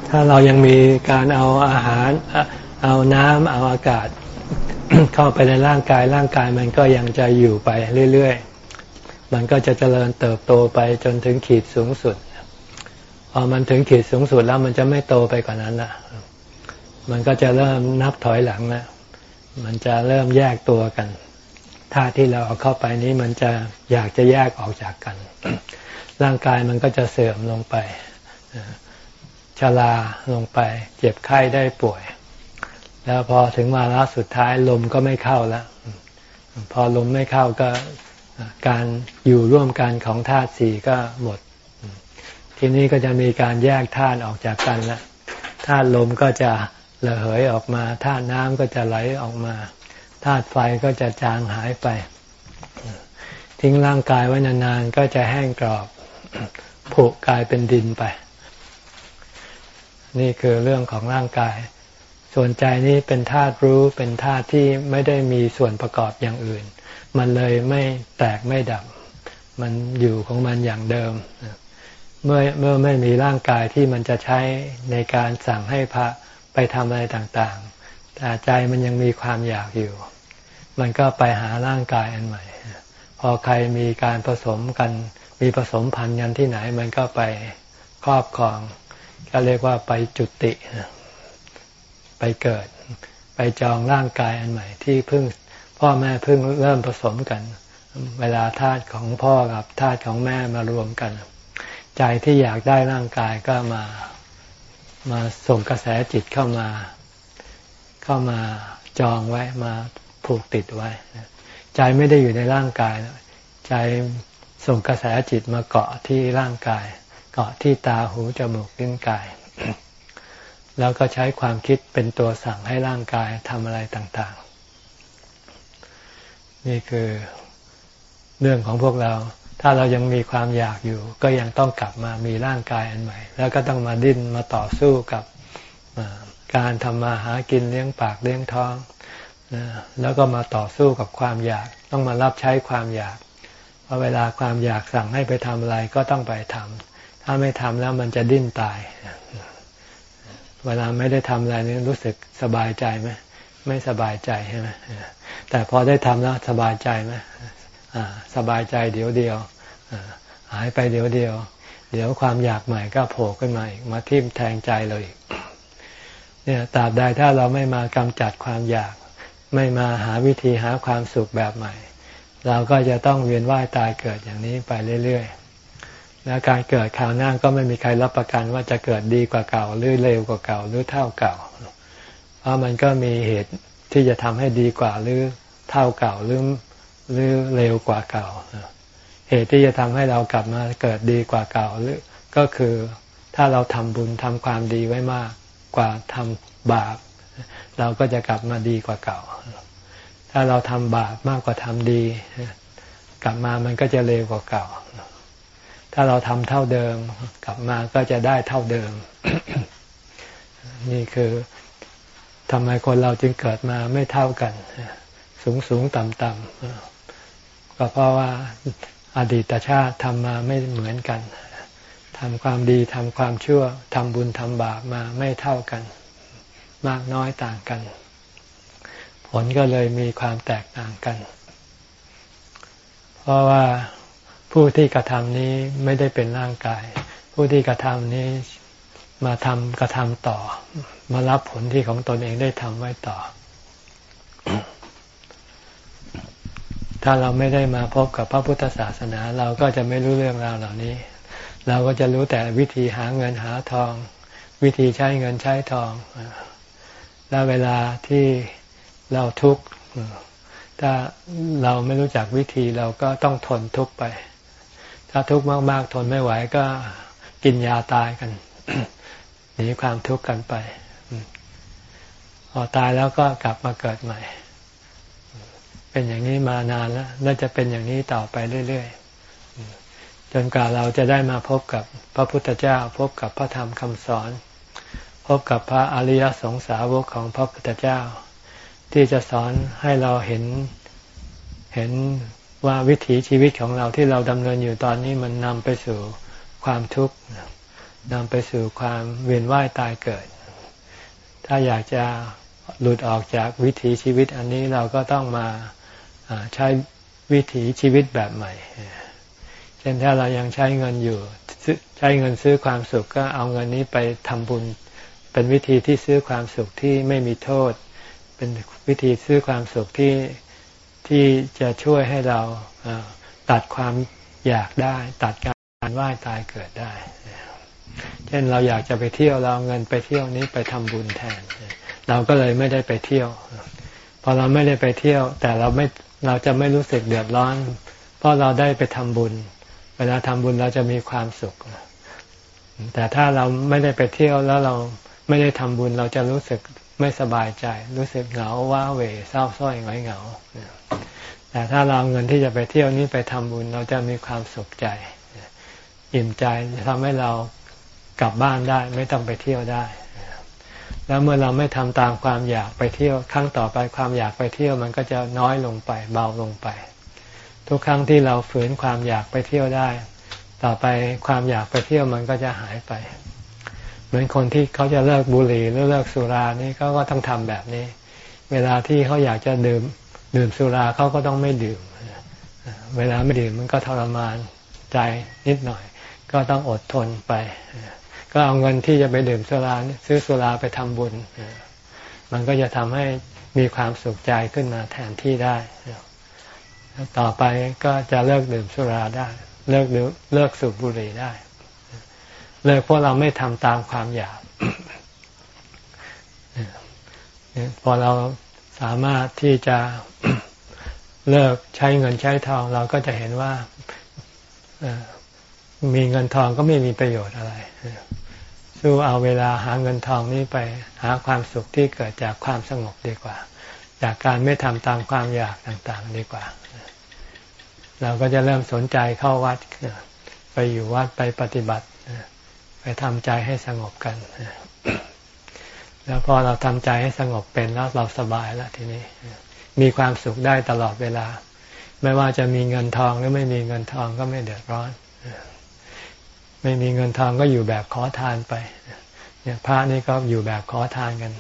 ถ้าเรายังมีการเอาอาหาร เอาน้ำเอาอากาศ เข้าไปในร่างกายร่างกายมันก็ยังจะอยู่ไปเรื่อยๆ มันก็จะเจริญเติบโตไปจนถึงขีดสูงสุด พอมันถึงขีดสูงสุดแล้วมันจะไม่โตไปกว่านั้นละ มันก็จะเริ่มนับถอยหลังแล้วมันจะเริ่มแยกตัวกันธาตุที่เราเอาเข้าไปนี้มันจะอยากจะแยกออกจากกัน ร่างกายมันก็จะเสื่อมลงไปชราลงไป เจ็บไข้ได้ป่วย แล้วพอถึงวาระสุดท้ายลมก็ไม่เข้าแล้ว พอลมไม่เข้าก็การอยู่ร่วมกันของธาตุสี่ก็หมด ทีนี้ก็จะมีการแยกธาตุออกจากกันแล้วธาตุลมก็จะ ระเหยออกมาธาตุน้ำก็จะไหลออกมาธาตุไฟก็จะจางหายไป ทิ้งร่างกายไว้นานๆก็จะแห้งกรอบผุกลายเป็นดินไป นี่คือเรื่องของร่างกาย ส่วนใจนี้เป็นธาตุรู้เป็นธาตุที่ไม่ได้มีส่วนประกอบอย่างอื่น มันเลยไม่แตกไม่ดับ มันอยู่ของมันอย่างเดิม เมื่อเมื่อไม่มีร่างกายที่มันจะใช้ในการสั่งให้พระ ไปทำอะไรต่างๆ แต่ใจมันยังมีความอยากอยู่ มันก็ไปหาร่างกายอันใหม่ พอใครมีการผสมกัน มีผสมพันธุ์กันที่ไหน มันก็ไปครอบครอง ก็เรียกว่าไปจุติ ไปเกิด ไปจองร่างกายอันใหม่ ที่เพิ่งพ่อแม่เพิ่งเริ่มผสมกัน เวลาธาตุของพ่อกับธาตุของแม่มารวมกัน ใจที่อยากได้ร่างกายก็มา มาส่งกระแสจิตเข้ามา เข้ามาจองไว้มาผูกติดไว้ ใจไม่ได้อยู่ในร่างกาย ใจส่งกระแสจิตมาเกาะที่ร่างกาย เกาะที่ตาหูจมูกลิ้นกาย แล้วก็ใช้ความคิดเป็นตัวสั่งให้ร่างกายทำอะไรต่าง ๆ นี่คือเรื่องของพวกเรา ถ้าเรายังมีความอยากอยู่ ก็ยังต้องกลับมามีร่างกายอันใหม่ แล้วก็ต้องมาดิ้นมาต่อสู้กับการทำมาหากินเลี้ยงปากเลี้ยงท้องแล้วก็มาต่อสู้กับความอยาก ต้องมารับใช้ความอยากเพราะเวลาความอยากสั่งให้ไปทำอะไรก็ต้องไปทำถ้าไม่ทำแล้วมันจะดิ้นตาย เวลาไม่ได้ทำอะไรนี่รู้สึกสบายใจไหมไม่สบายใจใช่ไหมแต่พอได้ทำแล้วสบายใจไหม สบายใจเดี๋ยวเดียวหายไปเดี๋ยวเดียว เดี๋ยวความอยากใหม่ก็โผล่ขึ้นมาอีกมาทิ่มแทงใจเลยเนี่ยตราบใดถ้าเราไม่มากำจัดความอยาก ไม่มาหาวิธีหาความสุขแบบใหม่ เราก็จะต้องเวียนว่ายตายเกิดอย่างนี้ไปเรื่อยๆแล้วการเกิดคราวหน้าก็ไม่มีใครรับประกันว่าจะเกิดดีกว่าเก่า หรือเร็วกว่าเก่า หรือเท่าเก่า เพราะมันก็มีเหตุที่จะทำให้ดีกว่าหรือเท่าเก่าหรือ หรือเร็วกว่าเก่า เหตุที่จะทำให้เรากลับมาเกิดดีกว่าเก่าหรือก็คือถ้าเราทำบุญทำความดีไว้มากกว่าทำบาป เราก็จะกลับมาดีกว่าเก่า ถ้าเราทำบาปมากกว่าทำดี กลับมามันก็จะเร็วกว่าเก่า ถ้าเราทำเท่าเดิม กลับมาก็จะได้เท่าเดิม นี่คือทำไมคนเราจึงเกิดมาไม่เท่ากัน สูงสูงต่ำต่ำ ก็เพราะว่าอดีตชาติทำมาไม่เหมือนกันทำความดีทำความชั่วทำบุญทำบาปมาไม่เท่ากัน มากน้อยต่างกัน ผลก็เลยมีความแตกต่างกัน เพราะว่าผู้ที่กระทำนี้ไม่ได้เป็นร่างกาย ผู้ที่กระทำนี้มาทำกระทำต่อ มารับผลที่ของตนเองได้ทำไว้ต่อ ถ้าเราไม่ได้มาพบกับพระพุทธศาสนา เราก็จะไม่รู้เรื่องราวเหล่านี้ เราก็จะรู้แต่วิธีหาเงินหาทอง วิธีใช้เงินใช้ทอง แล้วเวลาที่เราทุกข์ถ้าเราไม่รู้จักวิธีเราก็ต้องทนทุกข์ไป ถ้าทุกข์มากๆ ทนไม่ไหวก็กินยาตายกันหนีความทุกข์กันไปพพอตายแล้วก็กลับมาเกิดใหม่ เป็นอย่างนี้มานานแล้วน่าจะเป็นอย่างนี้ต่อไปเรื่อยๆจนกว่าเราจะได้มาพบกับพระพุทธเจ้า พบกับพระธรรมคำสอน พบกับพระอริยสงสาวกของพระพุทธเจ้า ที่จะสอนให้เราเห็นเห็นว่าวิถีชีวิตของเราที่เราดำเนินอยู่ตอนนี้มันนำไปสู่ความทุกข์นำไปสู่ความเวียนว่ายตายเกิด ถ้าอยากจะหลุดออกจากวิถีชีวิตอันนี้เราก็ต้องมา ใช้วิถีชีวิตแบบใหม่ เช่นถ้าเรายังใช้เงินอยู่ ใช้เงินซื้อความสุขก็เอาเงินนี้ไปทำบุญ เป็นวิธีที่ซื้อความสุขที่ไม่มีโทษ เป็นวิธีซื้อความสุขที่ที่จะช่วยให้เราตัดความอยากได้ ตัดการว่ายตายเกิดได้ เช่นเราอยากจะไปเที่ยวเราเงินไปเที่ยวนี้ไปทำบุญแทน เราก็เลยไม่ได้ไปเที่ยว พอเราไม่ได้ไปเที่ยว แต่เราไม่ เราจะไม่รู้สึกเดือดร้อน เพราะเราได้ไปทำบุญ เวลาทำบุญเราจะมีความสุข แต่ถ้าเราไม่ได้ไปเที่ยวแล้วเราไม่ได้ทำบุญเราจะรู้สึกไม่สบายใจ รู้สึกเหงาว้าเหวเศร้าส้อยหงอยเหงา แต่ถ้าเราเงินที่จะไปเที่ยวนี้ไปทำบุญเราจะมีความสุขใจอิ่มใจทำให้เรากลับบ้านได้ ไม่ต้องไปเที่ยวได้ แล้วเมื่อเราไม่ทำตามความอยากไปเที่ยว ครั้งต่อไปความอยากไปเที่ยวมันก็จะน้อยลงไปเบาลงไป ทุกครั้งที่เราฝืนความอยากไปเที่ยวได้ ต่อไปความอยากไปเที่ยวมันก็จะหายไป เหมือนคนที่เขาจะเลิกบุหรี่หรือเลิกสุรานี่เขาก็ต้องทำแบบนี้ เวลาที่เขาอยากจะดื่มดื่มสุราเขาก็ต้องไม่ดื่ม เวลาไม่ดื่มมันก็ทรมานใจนิดหน่อย ก็ต้องอดทนไป ก็เอาเงินที่จะไปดื่มสุราซื้อสุราไปทำบุญ มันก็จะทำให้มีความสุขใจขึ้นมาแทนที่ได้ ต่อไปก็จะเลิกดื่มสุราได้ เลิกดื่มเลิกสูบบุหรี่ได้ เลิกเพราะเราไม่ทำตามความอยาก พอเราสามารถที่จะเลิกใช้เงินใช้ทองเราก็จะเห็นว่ามีเงินทองก็ไม่มีประโยชน์อะไร สู้เอาเวลาหาเงินทองนี้ไปหาความสุขที่เกิดจากความสงบดีกว่า จากการไม่ทำตามความอยากต่างๆดีกว่า เราก็จะเริ่มสนใจเข้าวัดไปอยู่วัดไปปฏิบัติไปทำใจให้สงบกันแล้วพอเราทำใจให้สงบเป็นแล้วเราสบายแล้วทีนี้ มีความสุขได้ตลอดเวลา ไม่ว่าจะมีเงินทองหรือไม่มีเงินทองก็ไม่เดือดร้อน ไม่มีเงินทองก็อยู่แบบขอทานไปเนี่ยพระนี่ก็อยู่แบบขอทานกัน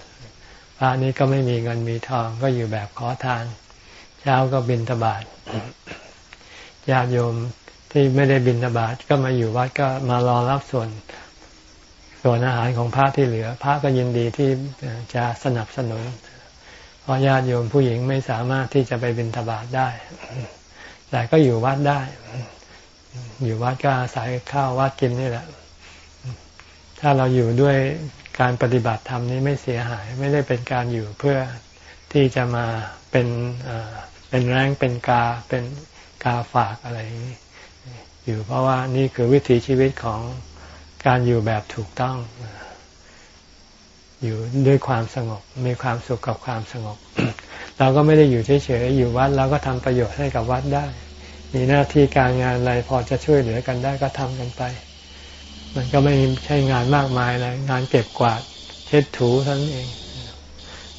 พระนี่ก็ไม่มีเงินมีทองก็อยู่แบบขอทาน เช้าก็บินทบาทญาติโยมที่ไม่ได้บินทบาทก็มาอยู่วัดก็มารอรับส่วนส่วนอาหารของพระที่เหลือ พระก็ยินดีที่จะสนับสนุน เพราะญาติโยมผู้หญิงไม่สามารถที่จะไปบิณฑบาตได้ แต่ก็อยู่วัดได้ อยู่วัดก็อาศัยข้าววัดกินนี่แหละ ถ้าเราอยู่ด้วยการปฏิบัติธรรมนี้ไม่เสียหาย ไม่ได้เป็นการอยู่เพื่อที่จะมาเป็นเป็นแรงเป็นกาเป็นกาฝากอะไรอย่างนี้อยู่เพราะว่านี่คือวิถีชีวิตของการอยู่แบบถูกต้อง อยู่ด้วยความสงบ มีความสุขกับความสงบ เราก็ไม่ได้อยู่เฉยๆอยู่วัดเราก็ทำประโยชน์ให้กับวัดได้ มีหน้าที่การงานอะไรพอจะช่วยเหลือกันได้ก็ทำกันไป มันก็ไม่ใช่งานมากมายเลยงานเก็บกวาดเช็ดถูเท่านั้นเอง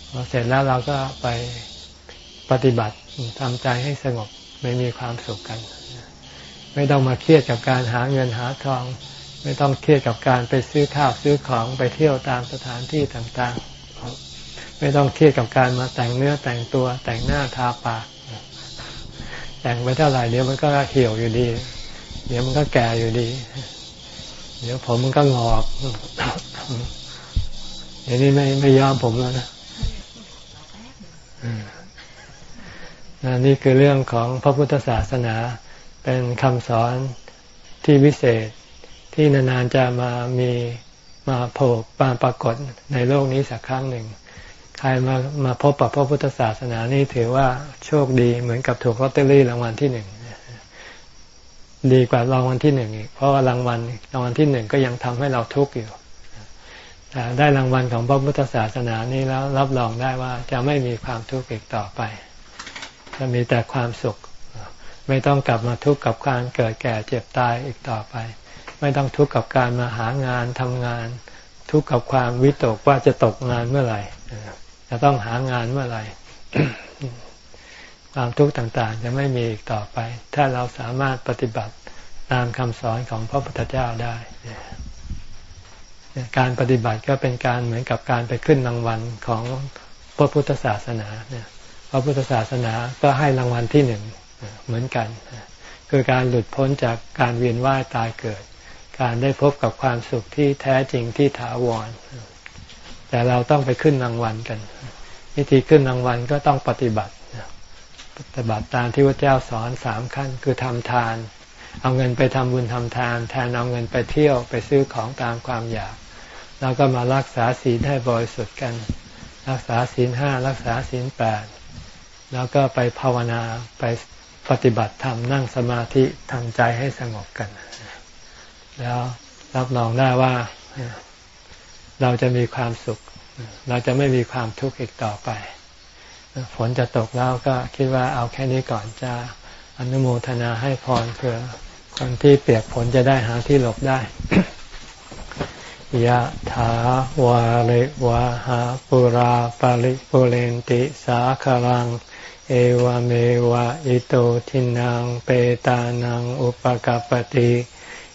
พอเสร็จแล้วเราก็ไปปฏิบัติทำใจให้สงบไม่มีความสุขกัน ไม่ต้องมาเครียดกับการหาเงินหาทอง ไม่ต้องเครียดกับการไปซื้อข้าวซื้อของไปเที่ยวตามสถานที่ต่างๆ ไม่ต้องเครียดกับการมาแต่งเนื้อแต่งตัวแต่งหน้าทาปาก แต่งไปเท่าไหร่เดี๋ยวมันก็เหี่ยวอยู่ดี เดี๋ยวมันก็แก่อยู่ดี เดี๋ยวผมมันก็งอกเดี๋ยวนี้ไม่ไม่ยอมผมแล้วนะนี่คือเรื่องของพระพุทธศาสนา เป็นคำสอนที่วิเศษที่นานๆจะมามีมาโผล่ปาปรากฏในโลกนี้สักครั้งหนึ่ง ใครมามาพบกับพระพุทธศาสนานี่ถือว่าโชคดีเหมือนกับถูกลอตเตอรี่รางวัลที่หนึ่งดีกว่ารางวัลที่หนึ่งอีกเพราะว่ารางวัลรางวัลที่หนึ่งก็ยังทำให้เราทุกข์อยู่แต่ได้รางวัลของพระพุทธศาสนานี้แล้วรับรองได้ว่าจะไม่มีความทุกข์อีกต่อไป จะมีแต่ความสุข ไม่ต้องกลับมาทุกข์กับการเกิดแก่เจ็บตายอีกต่อไป ไม่ต้องทุกข์กับการมาหางานทำงาน ทุกข์กับความวิตกว่าจะตกงานเมื่อไหร่ จะต้องหางานเมื่อไหร่ความทุกข์ต่างๆ จะไม่มีอีกต่อไป ถ้าเราสามารถปฏิบัติตามคำสอนของพระพุทธเจ้าได้การปฏิบัติก็เป็นการเหมือนกับการไปขึ้นรางวัลของพระพุทธศาสนาเนี่ยพระพุทธศาสนาก็ให้รางวัลที่หนึ่งเหมือนกัน คือการหลุดพ้นจากการเวียนว่ายตายเกิด การได้พบกับความสุขที่แท้จริงที่ถาวร แต่เราต้องไปขึ้นรางวัลกัน วิธีขึ้นรางวัลก็ต้องปฏิบัติปฏิบัติตามที่พระเจ้าสอนสามขั้น คือทำทาน เอาเงินไปทำบุญทำทาน แทนเอาเงินไปเที่ยวไปซื้อของตามความอยากแล้วก็มารักษาศีลให้บริสุทธิ์กัน รักษาศีลห้ารักษาศีลแปดแล้วก็ไปภาวนาไปปฏิบัติธรรมนั่งสมาธิทำใจให้สงบกัน แล้วรับรองได้ว่า เราจะมีความสุข เราจะไม่มีความทุกข์อีกต่อไป ฝนจะตกแล้วก็คิดว่าเอาแค่นี้ก่อนจะอนุโมทนาให้พรเพื่อคนที่เปียกฝนจะได้หาที่หลบได้ยะถาวาริวะหาปุราปาริปุเรนติสาคลัง เอวเมวะอิโตทินังเปตานังอุปกปติ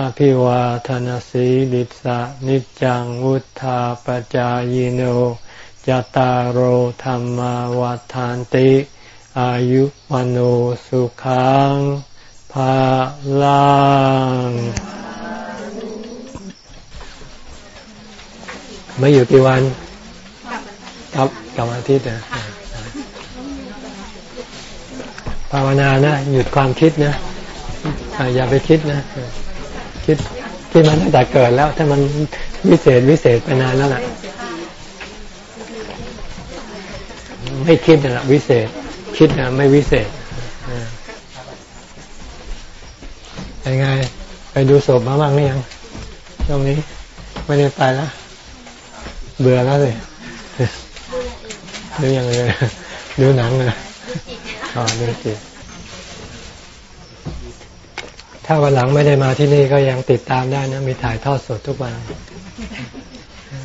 อภิวาทนสีลิสะนิจังวุธาปจายโนจตารโหธรรมวาทานติ อายุวโนสุขังภาลังไม่อยู่กี่วันกับกับอาทิตย์นะภาวนานะ หยุดความคิดนะ อย่าไปคิดนะ คิดที่มันตั้งแต่เกิดแล้ว ถ้ามันวิเศษวิเศษไปนานแล้วล่ะไม่คิดนะวิเศษ คิดนะไม่วิเศษยังไง ไปดูศพมาบ้างหรือยังช่วงนี้ไม่ได้ไปแล้วเบื่อแล้วเลยดูยังเลยดูหนังเลยอ๋อดูจิต ถ้าวันหลังไม่ได้มาที่นี่ก็ยังติดตามได้นะ มีถ่ายทอดสดทุกวัน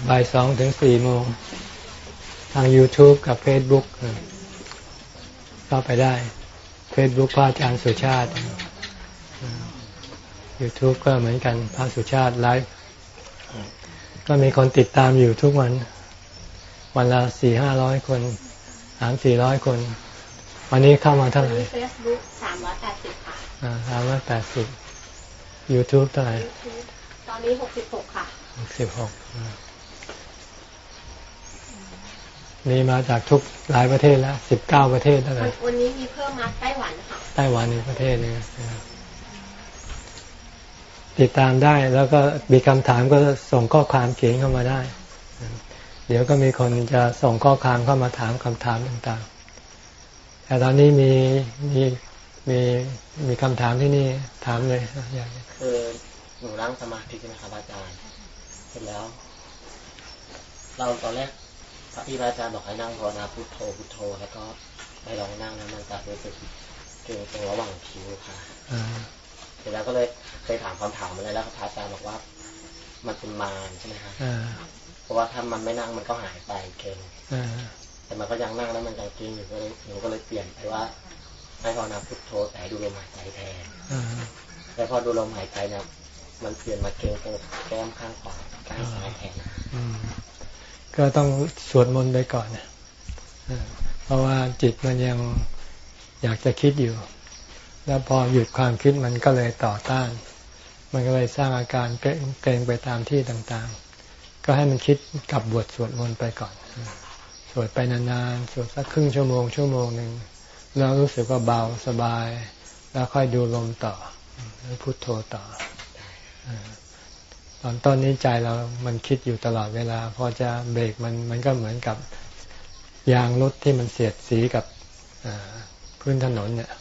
บ่ายสองถึงสี่โมง ทาง YouTube กับ Facebook เข้าไปได้ Facebook พระอาจารย์สุชาติ YouTube ก็เหมือนกันพระสุชาติไลฟ์ก็มีคนติดตามอยู่ทุกวัน วันละสี่ห้าร้อยคนสามสี่ร้อยคน วันนี้เข้ามาเท่าไหร่เฟซบุ๊กสามร้อยแปดสิบ สามร้อยแปดสิบยูทูบเท่าไหร่ตอนนี้หกสิบหกค่ะหกสิบหกนี่มาจากทุกหลายประเทศแล้วสิบเก้าประเทศเท่าไหร่วันนี้มีเพิ่มมาไต้หวันค่ะไต้หวันนี่ประเทศนึงติดตามได้แล้วก็มีคำถามก็ส่งข้อความเขียนเข้ามาได้ เดี๋ยวก็มีคนจะส่งข้อความเข้ามาถามคำถามต่างๆ แต่ตอนนี้มีมี มีมีคำถามที่นี่ถามเลยอย่างคือหนูนั่งสมาธิใช่ไหมครับอาจารย์เสร็จแล้ว เราตอนแรกพระพี่อาจารย์บอกให้นั่งภาวนาพุทโธพุทโธ แล้วก็ไปลองนั่งแล้วมันจะรู้สึกเก่งตรงระหว่างคิ้วค่ะเสร็จแล้วก็เลยเคยถามคำถามมาเลยแล้วพระอาจารย์บอกว่า มันเป็นมารใช่ไหมครับเพราะว่าถ้ามันไม่นั่งมันก็หายไปเก่งแต่มันก็ยังนั่งแล้วมันยังเก่งอยู่ก็เลยหนูก็เลยเปลี่ยนไปว่า ให้ภาวนาพุทโธแต่ดูลมหายใจแทนแต่พอดูลมหายใจเนี่ยมันเปลี่ยนมาเก่งตรงแก้มข้างขวาข้างซ้ายแทนก็ต้องสวดมนต์ไปก่อนเพราะว่าจิตมันยังอยากจะคิดอยู่ แล้วพอหยุดความคิดมันก็เลยต่อต้าน มันก็เลยสร้างอาการเกรงไปตามที่ต่างๆ ก็ให้มันคิดกับบทสวดมนต์ไปก่อน สวดไปนานๆ สวดสักครึ่งชั่วโมงชั่วโมงหนึ่ง แล้วรู้สึกว่าเบาสบาย แล้วค่อยดูลมต่อหรือพุโทโธต่อตอนต้นนี้ใจเรามันคิดอยู่ตลอดเวลา พอจะเบรกมันมันก็เหมือนกับยางรถที่มันเสียดสีกับพื้นถนนเนี่ย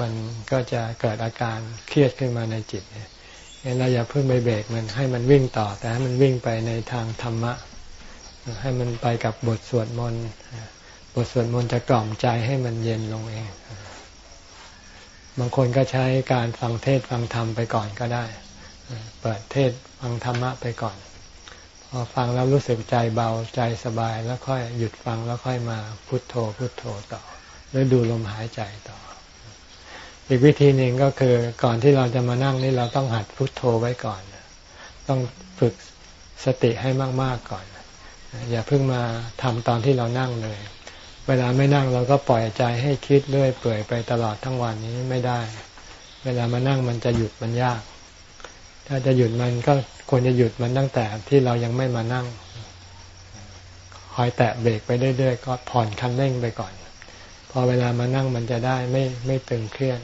มันก็จะเกิดอาการเครียดขึ้นมาในจิตเนี่ยเราอย่าเพิ่งไปเบรกมันให้มันวิ่งต่อ แต่ให้มันวิ่งไปในทางธรรมะ ให้มันไปกับบทสวดมนต์ บทสวดมนต์จะกล่อมใจให้มันเย็นลงเอง บางคนก็ใช้การฟังเทศฟังธรรมไปก่อนก็ได้ เปิดเทศฟังธรรมะไปก่อน พอฟังแล้วรู้สึกใจเบาใจสบายแล้วค่อยหยุดฟังแล้วค่อยมาพุโทโธพุโทโธต่อ หรือดูลมหายใจต่อ อีกวิธีหนึ่งก็คือก่อนที่เราจะมานั่งนี่เราต้องหัดพุโทโธไว้ก่อน ต้องฝึกสติให้มาก ๆก่อน อย่าเพิ่งมาทำตอนที่เรานั่งเลย เวลาไม่นั่งเราก็ปล่อยใจให้คิดเรื่อยเปื่อยไปตลอดทั้งวันนี้ไม่ได้ เวลามานั่งมันจะหยุดมันยาก ถ้าจะหยุดมันก็ควรจะหยุดมันตั้งแต่ที่เรายังไม่มานั่งคอยแตะเบรกไปเรื่อยๆก็ผ่อนคันเร่งไปก่อน พอเวลามานั่งมันจะได้ไม่ไม่ตึงเครียด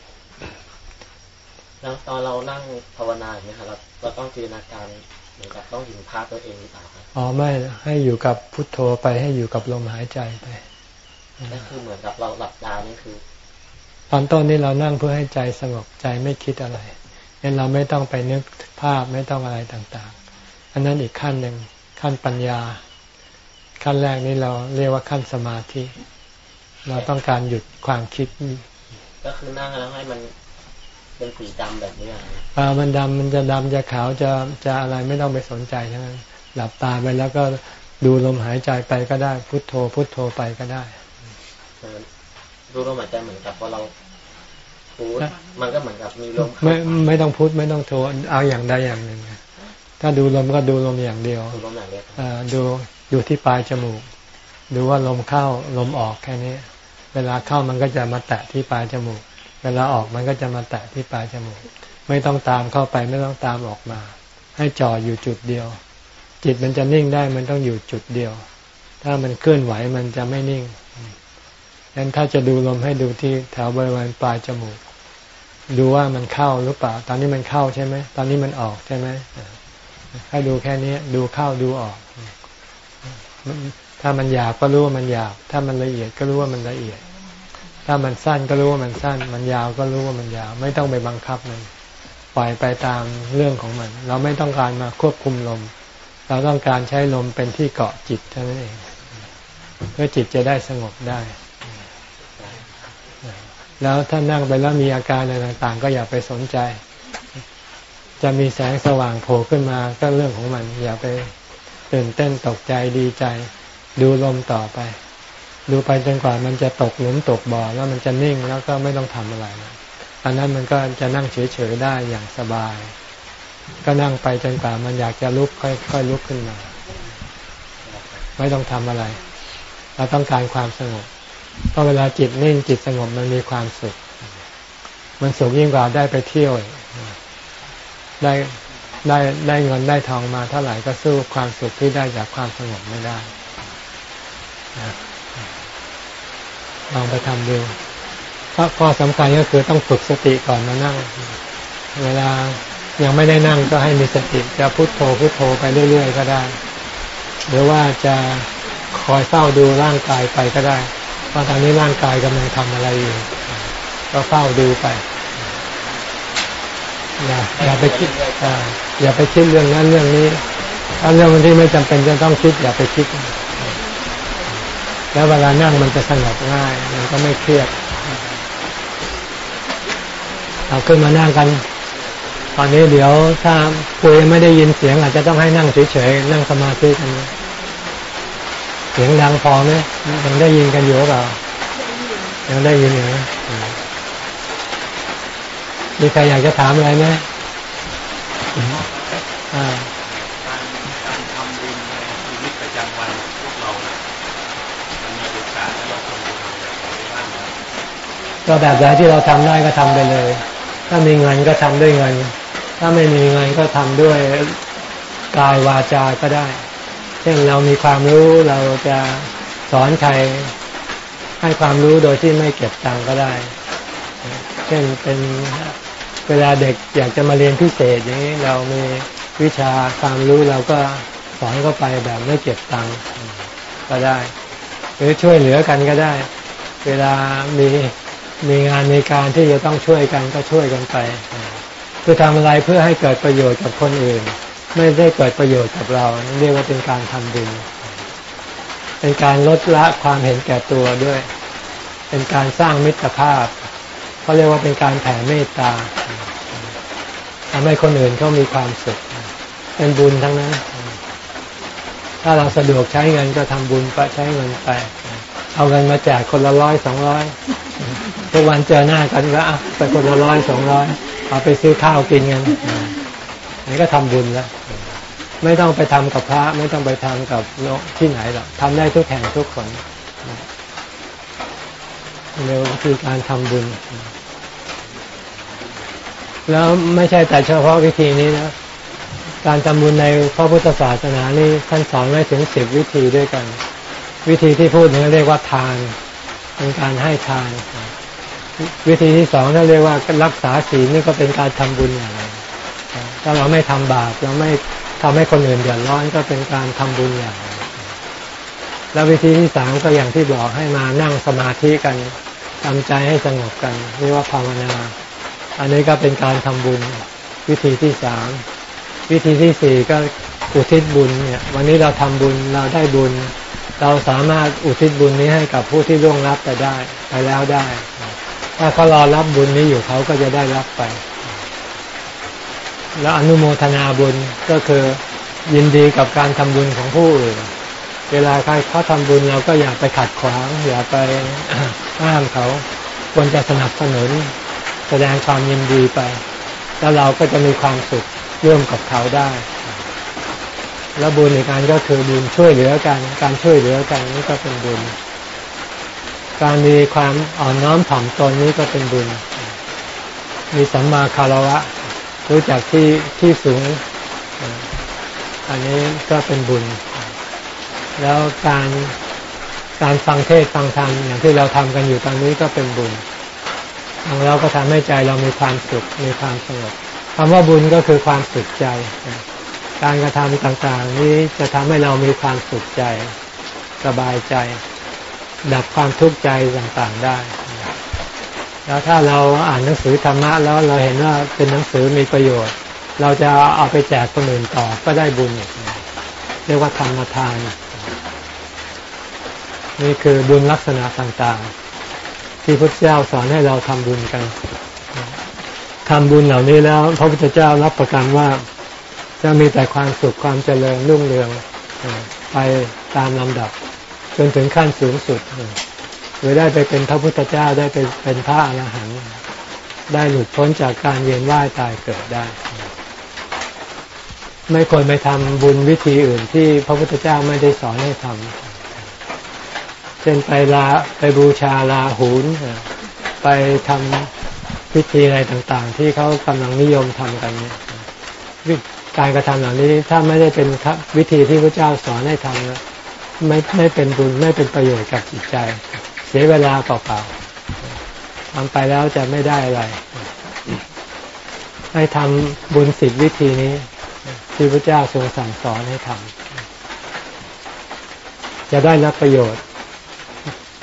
แล้วตอนเรานั่งภาวนาเนี่ยครับเราเราต้องจินตนาการเหมือนกับต้องเห็นภาพตัวเองหรือเปล่าครับอ๋อไม่ให้อยู่กับพุทโธไปให้อยู่กับลมหายใจไป นั่นคือเหมือนกับเราหลับตานี่คือ ตอนต้นนี้เรานั่งเพื่อให้ใจสงบใจไม่คิดอะไรงั้นเราไม่ต้องไปนึกภาพไม่ต้องอะไรต่างๆ อันนั้นอีกขั้นหนึ่งขั้นปัญญา ขั้นแรกนี้เราเรียกว่าขั้นสมาธิ เราต้องการหยุดความคิด ก็คือนั่งแล้วให้มันเป็นสีดำแบบนี้อ่ามันดำมันจะดำจะขาวจะจะอะไรไม่ต้องไปสนใจทั้งนั้นหลับตาไปแล้วก็ดูลมหายใจไปก็ได้ พุทโธ พุทโธไปก็ได้ ดูลมหายใจเหมือนกับพอเราพูดมันก็เหมือนกับมีลมไม่ไม่ต้องพุทไม่ต้องโทเอาอย่างใดอย่างหนึ่งถ้าดูลมก็ดูลมอย่างเดียวดูลมอย่างเดียวดูดูที่ปลายจมูก ดูว่าลมเข้าลมออกแค่นี้ เวลาเข้ามันก็จะมาแตะที่ปลายจมูก เวลาออกมันก็จะมาแตะที่ปลายจมูก ไม่ต้องตามเข้าไปไม่ต้องตามออกมา ให้จ่ออยู่จุดเดียว จิตมันจะนิ่งได้มันต้องอยู่จุดเดียว ถ้ามันเคลื่อนไหวมันจะไม่นิ่ง งั้นถ้าจะดูลมให้ดูที่แถวบริเวณปลายจมูก ดูว่ามันเข้าหรือเปล่า ตอนนี้มันเข้าใช่ไหม ตอนนี้มันออกใช่ไหมให้ดูแค่นี้ดูเข้าดูออก ถ้ามันหยาบก็รู้ว่ามันหยาบ ถ้ามันละเอียดก็รู้ว่ามันละเอียด ถ้ามันสั้นก็รู้ว่ามันสั้น มันยาวก็รู้ว่ามันยาว ไม่ต้องไปบังคับมัน ปล่อยไปตามเรื่องของมัน เราไม่ต้องการมาควบคุมลม เราต้องการใช้ลมเป็นที่เกาะจิตเท่านั้นเอง เพื่อจิตจะได้สงบได้ แล้วถ้านั่งไปแล้วมีอาการอะไรต่างๆ ก็อย่าไปสนใจ จะมีแสงสว่างโผล่ขึ้นมาก็เรื่องของมัน อย่าไปตื่นเต้นตกใจดีใจ ดูลมต่อไป ดูไปจนกว่ามันจะตกหลุมตกบ่อแล้วมันจะนิ่งแล้วก็ไม่ต้องทำอะไรอันนั้นมันก็จะนั่งเฉยๆได้อย่างสบาย ก็นั่งไปจนกว่ามันอยากจะลุกค่อยๆลุกขึ้นมา ไม่ต้องทำอะไร เราต้องการความสงบ พอเวลาจิตนิ่งจิตสงบมันมีความสุข มันสุขยิ่งกว่าได้ไปเที่ยว ได้ได้ได้เงินได้ทองมาเท่าไหร่ก็สู้ความสุขที่ได้จากความสงบไม่ได้ ลองไปทำดูข้อสำคัญก็คือต้องฝึกสติก่อนมานั่ง เวลายังไม่ได้นั่งก็ให้มีสติจะพุโทโธพุโทโธไปเรื่อย ๆ ก็ได้ หรือว่าจะคอยเฝ้าดูร่างกายไปก็ได้ ว่าตอนนี้ร่างกายกำลังทำอะไรอยู่ ก็เฝ้าดูไป อย่าอย่าไปคิดอย่าไปคิดเรื่องนั้นเรื่องนี้ถ้าเรื่องที่ไม่จำเป็นจะต้องคิด อย่าไปคิด แล้วเวลานั่งมันจะสงบง่าย มันก็ไม่เครียดเอาขึ้นมานั่งกัน ตอนนี้เดี๋ยวถ้าคุยไม่ได้ยินเสียง อาจจะต้องให้นั่งเฉยๆนั่งสมาธิกัน เสียงดังพอไหมยังได้ยินกันอยู่หรือเปล่า ยังได้ยินอยู่นะมีใครอยากจะถามอะไรไหมอ่าก็แบบไหนที่เราทำได้ก็ทำไปเลย ถ้ามีเงินก็ทำด้วยเงิน ถ้าไม่มีเงินก็ทำด้วยกายวาจาก็ได้ เช่นเรามีความรู้เราจะสอนใครให้ความรู้โดยที่ไม่เก็บตังก็ได้ เช่นเป็นเวลาเด็กอยากจะมาเรียนพิเศษอย่างนี้เรามีวิชาความรู้เราก็สอนเข้าไปแบบไม่เก็บตังก็ได้ หรือช่วยเหลือกันก็ได้ เวลามีมีงานในการที่จะต้องช่วยกันก็ช่วยกันไป คือทำอะไรเพื่อให้เกิดประโยชน์กับคนอื่น ไม่ได้เกิดประโยชน์กับเรา เรียกว่าเป็นการทำบุญ เป็นการลดละความเห็นแก่ตัวด้วย เป็นการสร้างมิตรภาพเขาเรียกว่าเป็นการแผ่เมตตาทำให้คนอื่นเขามีความสุข เป็นบุญทั้งนั้น ถ้าเราสะดวกใช้เงินก็ทำบุญไปใช้เงินไป เอาเงินมาแจกคนละร้อยสองร้อยทุกวันเจอหน้ากันก็ไปคนละร้อยสองร้อยเอาไปซื้อข้าวกินกัน นี่ก็ทำบุญแล้วไม่ต้องไปทำกับพระ ไม่ต้องไปทำกับที่ไหนหรอกทำได้ทุกแห่งทุกคนเร็วคือการทำบุญ แล้วไม่ใช่แต่เฉพาะวิธีนี้นะการทำบุญในพระพุทธศาสนานี่ท่านสอนไว้ถึงสิบวิธีด้วยกัน วิธีที่พูดนี้เรียกว่าทาน เป็นการให้ทาน วิธีที่สองท่านเรียกว่ารักษาศีลนี่ก็เป็นการทำบุญอย่าง ถ้าเราไม่ทำบาปเราไม่ทำให้คนอื่นเดือดร้อนก็เป็นการทำบุญอย่างแล้ววิธีที่สามก็อย่างที่บอกให้มานั่งสมาธิกันทำใจให้สงบกันเรียกว่าภาวนา อันนี้ก็เป็นการทำบุญวิธีที่สามวิธีที่สี่ก็อุทิศบุญเนี่ย วันนี้เราทำบุญเราได้บุญ เราสามารถอุทิศบุญนี้ให้กับผู้ที่ร่วงรับไปได้ ไปแล้วได้ ถ้าเขารอรับบุญนี้อยู่เขาก็จะได้รับไป แล้วอนุโมทนาบุญก็คือยินดีกับการทำบุญของผู้อื่น เวลาใครเขาทำบุญเราก็อย่าไปขัดขวาง อย่าไปห้ามเขาควรจะสนับสนุน แสดงความยินดีไป แล้วเราก็จะมีความสุขร่วมกับเขาได้ แล้วบุญในการก็คือบุญช่วยเหลือกัน การช่วยเหลือกันนี่ก็เป็นบุญ การมีความอ่อนน้อมถ่อมตนนี้ก็เป็นบุญ มีสัมมาคารวะ รู้จักที่ที่สูง อันนี้ก็เป็นบุญ แล้วการการฟังเทศฟังธรรมอย่างที่เราทำกันอยู่ตอนนี้ก็เป็นบุญของเราก็ทำให้ใจเรามีความสุขมีความสงบคำว่าบุญก็คือความสุขใจ การกระทำต่างๆ นี้จะทำให้เรามีความสุขใจ สบายใจ ดับความทุกข์ใจต่างๆได้ แล้วถ้าเราอ่านหนังสือธรรมะแล้วเราเห็นว่าเป็นหนังสือมีประโยชน์ เราจะเอาไปแจกคนอื่นต่อก็ได้บุญเรียกว่าธรรมทาน นี่คือบุญลักษณะต่างๆ ที่พระเจ้าสอนให้เราทำบุญกันทำบุญเหล่านี้แล้ว พระพุทธเจ้ารับประกันว่าจะมีแต่ความสุขความเจริญรุ่งเรืองไปตามลำดับ จนถึงขั้นสูงสุด หรือได้ไปเป็นพระพุทธเจ้าได้ไปเป็นพระอรหันต์ได้หลุดพ้นจากการเวียนว่ายตายเกิดได้ ไม่ควรไปทำบุญวิธีอื่นที่พระพุทธเจ้าไม่ได้สอนให้ทำเช่นไปลาไปบูชาลาหูนไปทำพิธีอะไรต่างๆ ที่เขากำลังนิยมทำกันเนี่ยการกระทำเหล่านี้ถ้าไม่ได้เป็นวิธีที่พระเจ้าสอนให้ทำไม่ไม่เป็นบุญไม่เป็นประโยชน์กับจิตใจ เสียเวลาเปล่าๆทำไปแล้วจะไม่ได้อะไร ให้ทำบุญสิบวิธีนี้ ที่พระเจ้าทรงสั่งสอนให้ทำจะได้รับประโยชน์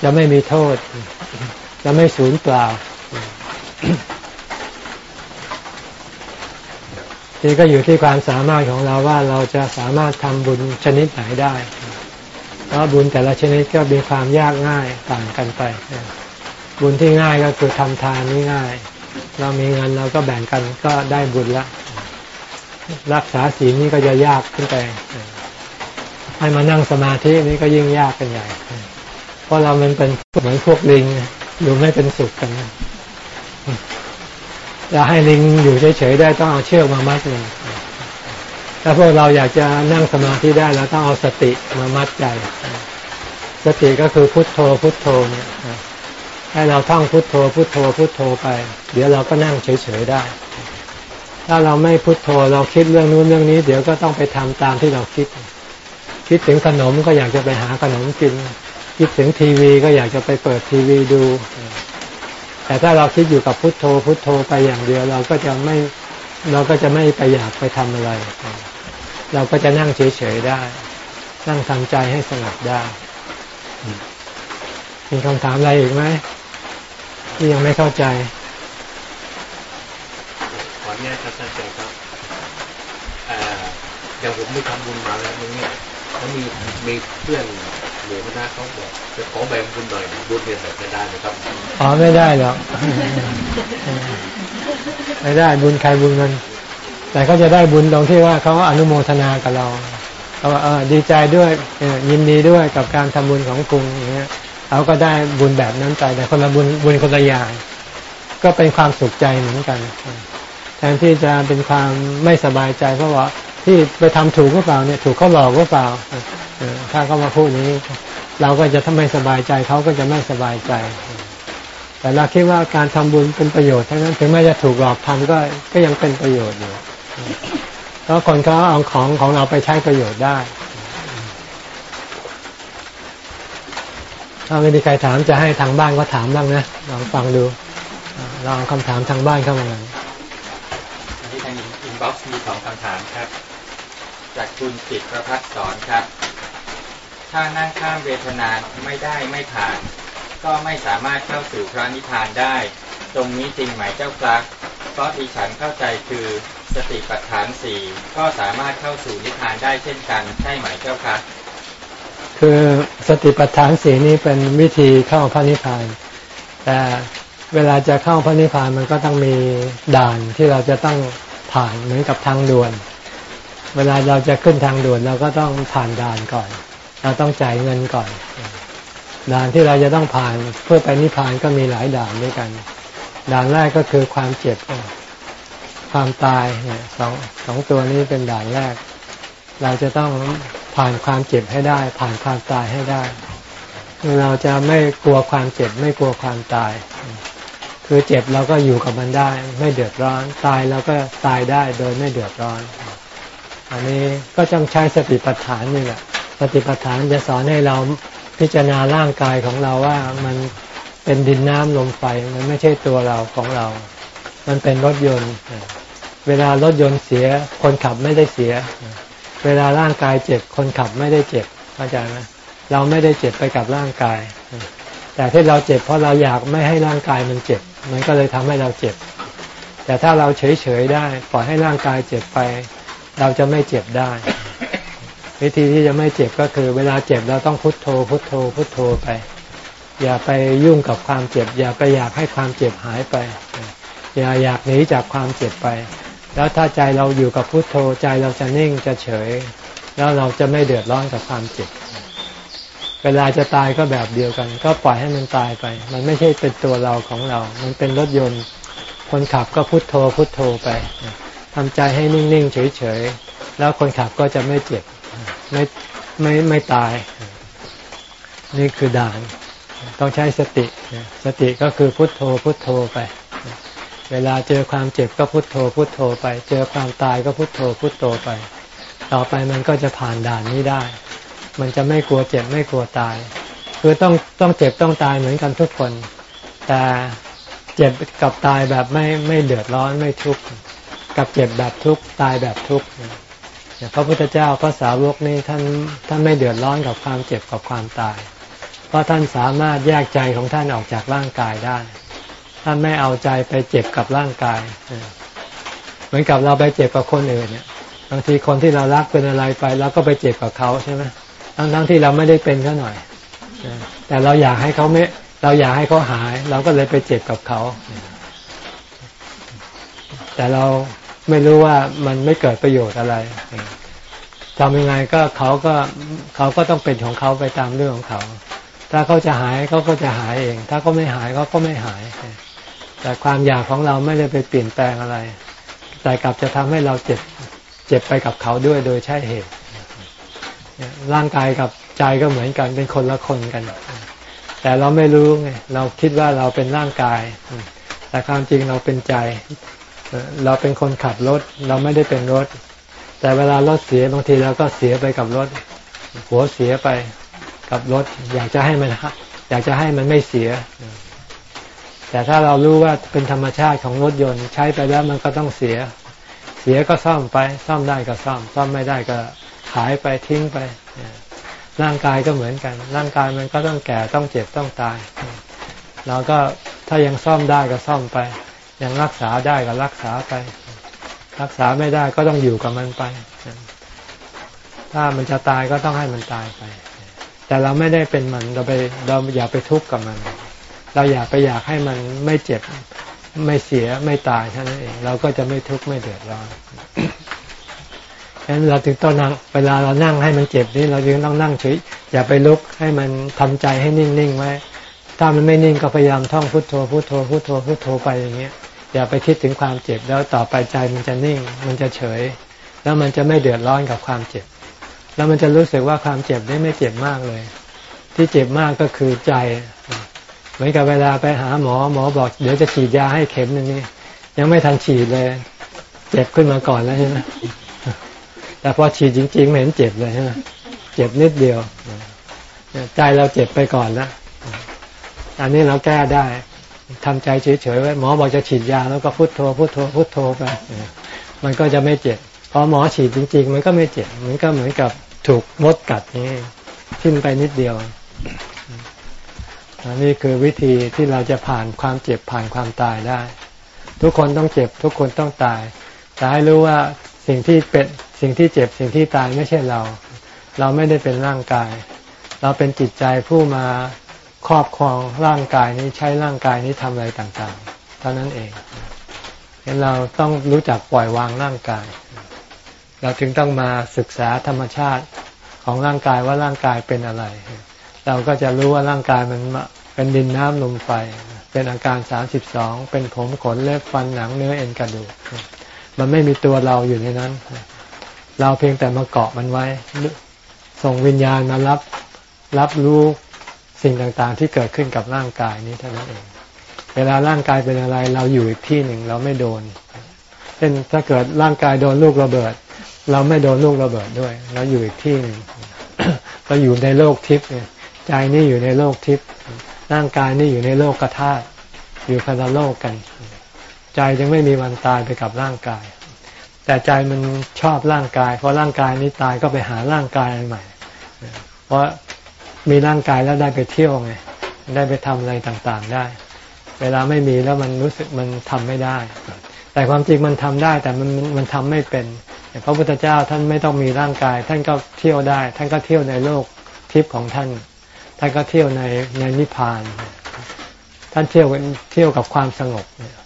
จะไม่มีโทษ จะไม่สูญเปล่านี่ก็อยู่ที่ความสามารถของเราว่าเราจะสามารถทำบุญชนิดไหนได้ ราะบุญแต่ละชนิดก็มีความยากง่ายต่างกันไป บุญที่ง่ายก็คือทำทานนี่ง่าย เรามีเงินเราก็แบ่งกันก็ได้บุญละ รักษาศีลนี่ก็จะยากขึ้นไป ให้มานั่งสมาธินี่ก็ยิ่งยากกันใหญ่ เพราะเรามันเป็นเหมือนพวกลิงอยู่ไม่เป็นสุขกันจะให้ลิงอยู่เฉยๆได้ต้องเอาเชือกมามัดเลย ถ้าพวกเราอยากจะนั่งสมาธิได้เราต้องเอาสติมามัดใจ สติก็คือพุทโธพุทโธเนี่ยให้เราท่องพุทโธพุทโธพุทโธไป เดี๋ยวเราก็นั่งเฉยๆได้ ถ้าเราไม่พุโทโธเราคิดเรื่องนู้นเรื่องนี้ เดี๋ยวก็ต้องไปทำตามที่เราคิด คิดถึงขนมก็อยากจะไปหาขนมกิน คิดถึงทีวีก็อยากจะไปเปิดทีวีดู แต่ถ้าเราคิดอยู่กับพุโทโธพุโทโธไปอย่างเดียว เราก็จะไม่เราก็จะไม่ไปอยากไปทำอะไร เราก็จะนั่งเฉยๆได้ นั่งทำใจให้สงบได้ มีคำถามอะไรอีกไหมที่ยังไม่เข้าใจขอเนี่ยครับท่านอาจารย์ครับอย่างผมไม่ทำบุญมาแล้วมึงเนี่ยแล้วมีมีเพื่อนหมู่คณะเขาบอกจะขอแบ่งบุญหน่อยบุญเนี่ยแบบไม่ได้นะครับอ๋อไม่ได้หรอกไม่ได้บุญใครบุญมัน แต่เขาจะได้บุญตรงที่ว่าเขาอนุโมทนากับเราเขาเออดีใจด้วยยินดีด้วยกับการทำบุญของคุณอย่างเงี้ยเขาก็ได้บุญแบบนั้นไปแต่คนละบุญบุญคนละอย่างก็เป็นความสุขใจเหมือนกันแทนที่จะเป็นความไม่สบายใจเพราะว่าที่ไปทำถูกก็เปล่าเนี่ยถูกเขาหลอกก็เปล่าถ้าเขามาพูดนี้ เราก็จะทำไม่สบายใจเขาก็จะไม่สบายใจ แต่เราคิดว่าการทำบุญเป็นประโยชน์ทั้งนั้นถึงแม้จะถูกหลอกทำก็ก็ยังเป็นประโยชน์อยู่ เพราะคนเขาเอาของของเราไปใช้ประโยชน์ได้ถ้าไม่มีใครถามจะให้ทางบ้านก็ถามบ้างนะลองฟังดูลองคำถามทางบ้านเข้ามาหน่อยที่ทาง inbox มีสองคำถามครับ จากคุณจิตประพัฒสอนครับ ถ้านั่งข้ามเวทนาไม่ได้ไม่ผ่าน ก็ไม่สามารถเข้าสู่พระนิพพานได้ ตรงนี้จริงไหมเจ้าครับเพราะดิฉันเข้าใจคือ สติปัฏฐานสี่ก็สามารถเข้าสู่นิพพานได้เช่นกันใช่ไหมเจ้าครับคือสติปัฏฐานสี่นี้เป็นวิธีเข้าพระนิพพาน แต่เวลาจะเข้าพระนิพพานมันก็ต้องมีด่านที่เราจะต้องผ่านเหมือนกับทางด่วน เวลาเราจะขึ้นทางด่วนเราก็ต้องผ่านด่านก่อน เราต้องจ่ายเงินก่อน ด่านที่เราจะต้องผ่านเพื่อไปนิพพานก็มีหลายด่านด้วยกัน ด่านแรกก็คือความเจ็บ ความตายเนี่ยสองสองตัวนี้เป็นด่านแรก เราจะต้องผ่านความเจ็บให้ได้ ผ่านความตายให้ได้ เราจะไม่กลัวความเจ็บ ไม่กลัวความตาย คือเจ็บเราก็อยู่กับมันได้ ไม่เดือดร้อน ตายเราก็ตายได้โดยไม่เดือดร้อน อันนี้ก็ต้องใช้สติปัฏฐานนี่แหละสติปัฏฐานจะสอนให้เราพิจารณาร่างกายของเราว่ามันเป็นดินน้ำลมไฟมันไม่ใช่ตัวเราของเรา มันเป็นรถยนต์ เวลารถยนต์เสีย คนขับไม่ได้เสีย เวลาร่างกายเจ็บ คนขับไม่ได้เจ็บเข้าใจไหมเราไม่ได้เจ็บไปกับร่างกาย แต่ที่เราเจ็บเพราะเราอยากไม่ให้ร่างกายมันเจ็บ มันก็เลยทำให้เราเจ็บ แต่ถ้าเราเฉยๆได้ ปล่อยให้ร่างกายเจ็บไป เราจะไม่เจ็บได้ วิธีที่จะไม่เจ็บก็คือ เวลาเจ็บเราต้องพุโทโธ พุโทโธ พุโทโธไป อย่าไปยุ่งกับความเจ็บ อย่าไปอยากให้ความเจ็บหายไป อย่าอยากหนีจากความเจ็บไป แล้วถ้าใจเราอยู่กับพุโทโธใจเราจะนิ่งจะเฉย แล้วเราจะไม่เดือดร้อนกับความเจ็บ เวลาจะตายก็แบบเดียวกัน ก็ปล่อยให้มันตายไป มันไม่ใช่เป็นตัวเราของเรา มันเป็นรถยนต์คนขับก็พุโทโธพุโทโธไปทำใจให้นิ่งๆเฉยๆแล้วคนขับก็จะไม่เจ็บไม่ไม่ไม่ตาย นี่คือด่าน ต้องใช้สติ สติก็คือพุโทโธพุโทโธไป เวลาเจอความเจ็บก็พุโทโธ พุโทโธไป เจอความตายก็พุโทโธ พุโทโธไป ต่อไปมันก็จะผ่านด่านนี้ได้ มันจะไม่กลัวเจ็บไม่กลัวตาย คือต้องต้องเจ็บต้องตายเหมือนกันทุกคน แต่เจ็บกับตายแบบไม่ไม่เดือดร้อนไม่ทุกข์กับเจ็บแบบทุกข์ตายแบบทุกข์พระพุทธเจ้าพระสาวกนี่ท่านท่านไม่เดือดร้อนกับความเจ็บกับความตาย เพราะท่านสามารถแยกใจของท่านออกจากร่างกายได้ ท่านไม่เอาใจไปเจ็บกับร่างกาย เหมือนกับเราไปเจ็บกับคนอื่นเนี่ยบางทีคนที่เรารักเป็นอะไรไปเราก็ไปเจ็บกับเขาใช่ไหมทั้งทั้งที่เราไม่ได้เป็นเขาหน่อย แต่เราอยากให้เขาไม่ เราอยากให้เขาหาย เราก็เลยไปเจ็บกับเขา แต่เราไม่รู้ว่ามันไม่เกิดประโยชน์อะไรทำยังไงก็เขาก็เขาก็ต้องเป็นของเขาไปตามเรื่องของเขา ถ้าเขาจะหายเขาก็จะหายเอง ถ้าเขาไม่หายเขาก็ไม่หาย แต่ความอยากของเราไม่ได้ไปเปลี่ยนแปลงอะไร แต่กลับจะทำให้เราเจ็บเจ็บไปกับเขาด้วยโดยใช่เหตุร่างกายกับใจก็เหมือนกันเป็นคนละคนกัน แต่เราไม่รู้ไงเราคิดว่าเราเป็นร่างกาย แต่ความจริงเราเป็นใจ เราเป็นคนขับรถ เราไม่ได้เป็นรถ แต่เวลารถเสียบางทีเราก็เสียไปกับรถ หัวเสียไปกับรถ อยากจะให้มันอยากจะให้มันไม่เสีย แต่ถ้าเรารู้ว่าเป็นธรรมชาติของรถยนต์ใช้ไปแล้วมันก็ต้องเสีย เสียก็ซ่อมไป ซ่อมได้ก็ซ่อม ซ่อมไม่ได้ก็ขายไปทิ้งไป ร่างกายก็เหมือนกัน ร่างกายมันก็ต้องแก่ต้องเจ็บต้องตาย เราก็ถ้ายังซ่อมได้ก็ซ่อมไป ยังรักษาได้ก็รักษาไป รักษาไม่ได้ก็ต้องอยู่กับมันไป ถ้ามันจะตายก็ต้องให้มันตายไป แต่เราไม่ได้เป็นมันเราไปเราอย่าไปทุกข์กับมัน เราอยากไปอยากให้มันไม่เจ็บไม่เสียไม่ตายเท่านั้นเอง เราก็จะไม่ทุกข์ไม่เดือดร้อนฉะนั้นเราถึงต้องนั่งเวลาเรานั่งให้มันเจ็บนี่เราจึงต้องนั่งเฉยอย่าไปลุกให้มันทำใจให้นิ่งๆไว้ ถ้ามันไม่นิ่งก็พยายามท่องพุทโธพุทโธพุทโธพุทโธไปอย่างเงี้ยอย่าไปคิดถึงความเจ็บแล้วต่อไปใจมันจะนิ่ง มันจะเฉย แล้วมันจะไม่เดือดร้อนกับความเจ็บ แล้วมันจะรู้สึกว่าความเจ็บนี่ไม่เจ็บมากเลย ที่เจ็บมากก็คือใจ เหมือนกับเวลาไปหาหมอหมอบอกเดี๋ยวจะฉีดยาให้เข็มนึงนี่ยังไม่ทันฉีดเลย เจ็บขึ้นมาก่อนแล้วใช่ไหมแต่พอฉีดจริงๆไม่เห็นเจ็บเลยใช่ไหมเจ็บนิดเดียวใจเราเจ็บไปก่อนแล้วอันนี้เราแก้ได้ทำใจเฉยๆไว้หมอบอกจะฉีดยาแล้วก็พุโทโธพุโทโธพุโทโธไปมันก็จะไม่เจ็บพอหมอฉีดจริง ๆ มันก็ไม่เจ็บมันก็เหมือนกับถูกมดกัดนี่ทิ้นไปนิดเดียว นนี้คือวิธีที่เราจะผ่านความเจ็บผ่านความตายได้ ทุกคนต้องเจ็บ ทุกคนต้องตายแต่ให้รู้ว่าสิ่งที่เป็นสิ่งที่เจ็บสิ่งที่ตายไม่ใช่เรา เราไม่ได้เป็นร่างกาย เราเป็นจิตใจผู้มาครอบครองร่างกายนี้ใช้ร่างกายนี้ทำอะไรต่างๆ เท่านั้นเองเห็นเราต้องรู้จักปล่อยวางร่างกาย เราถึงต้องมาศึกษาธรรมชาติของร่างกายว่าร่างกายเป็นอะไร เราก็จะรู้ว่าร่างกายมัน เป็นดินน้ำลมไฟ เป็นอาการสามสิบสอง เป็นผมขนเล็บฟันหนังเนื้อเอ็นกระดูก มันไม่มีตัวเราอยู่ในนั้น เราเพียงแต่มาเกาะมันไว้ ส่งวิญญาณมารับรับรู้สิ่งต่างๆ ที่เกิดขึ้นกับร่างกายนี้เท่านั้นเอง เวลาร่างกายเป็นอะไร เราอยู่อีกที่หนึ่งเราไม่โดน เช่นถ้าเกิดร่างกายโดนลูกระเบิด เราไม่โดนลูกระเบิดด้วย เราอยู่อีกที่หนึ่งเราอยู่ในโลกทิพย์เนี่ย ใจนี่อยู่ในโลกทิพย์ ร่างกายนี่อยู่ในโลกกระธาตุอยู่คนละโลกกัน ใจยังไม่มีวันตายไปกับร่างกาย แต่ใจมันชอบร่างกาย เพราะร่างกายนี้ตายก็ไปหาร่างกายใหม่ เพราะมีร่างกายแล้วได้ไปเที่ยวไงได้ไปทำอะไรต่างๆได้ เวลาไม่มีแล้วมันรู้สึกมันทำไม่ได้ แต่ความจริงมันทำได้แต่มันมันทำไม่เป็นพระพุทธเจ้าท่านไม่ต้องมีร่างกาย ท่านก็เที่ยวได้ ท่านก็เที่ยวในโลกทิพย์ของท่าน ท่านก็เที่ยวในในนิพพาน ท่านเที่ยวเที่ยวกับความสงบเนี่ย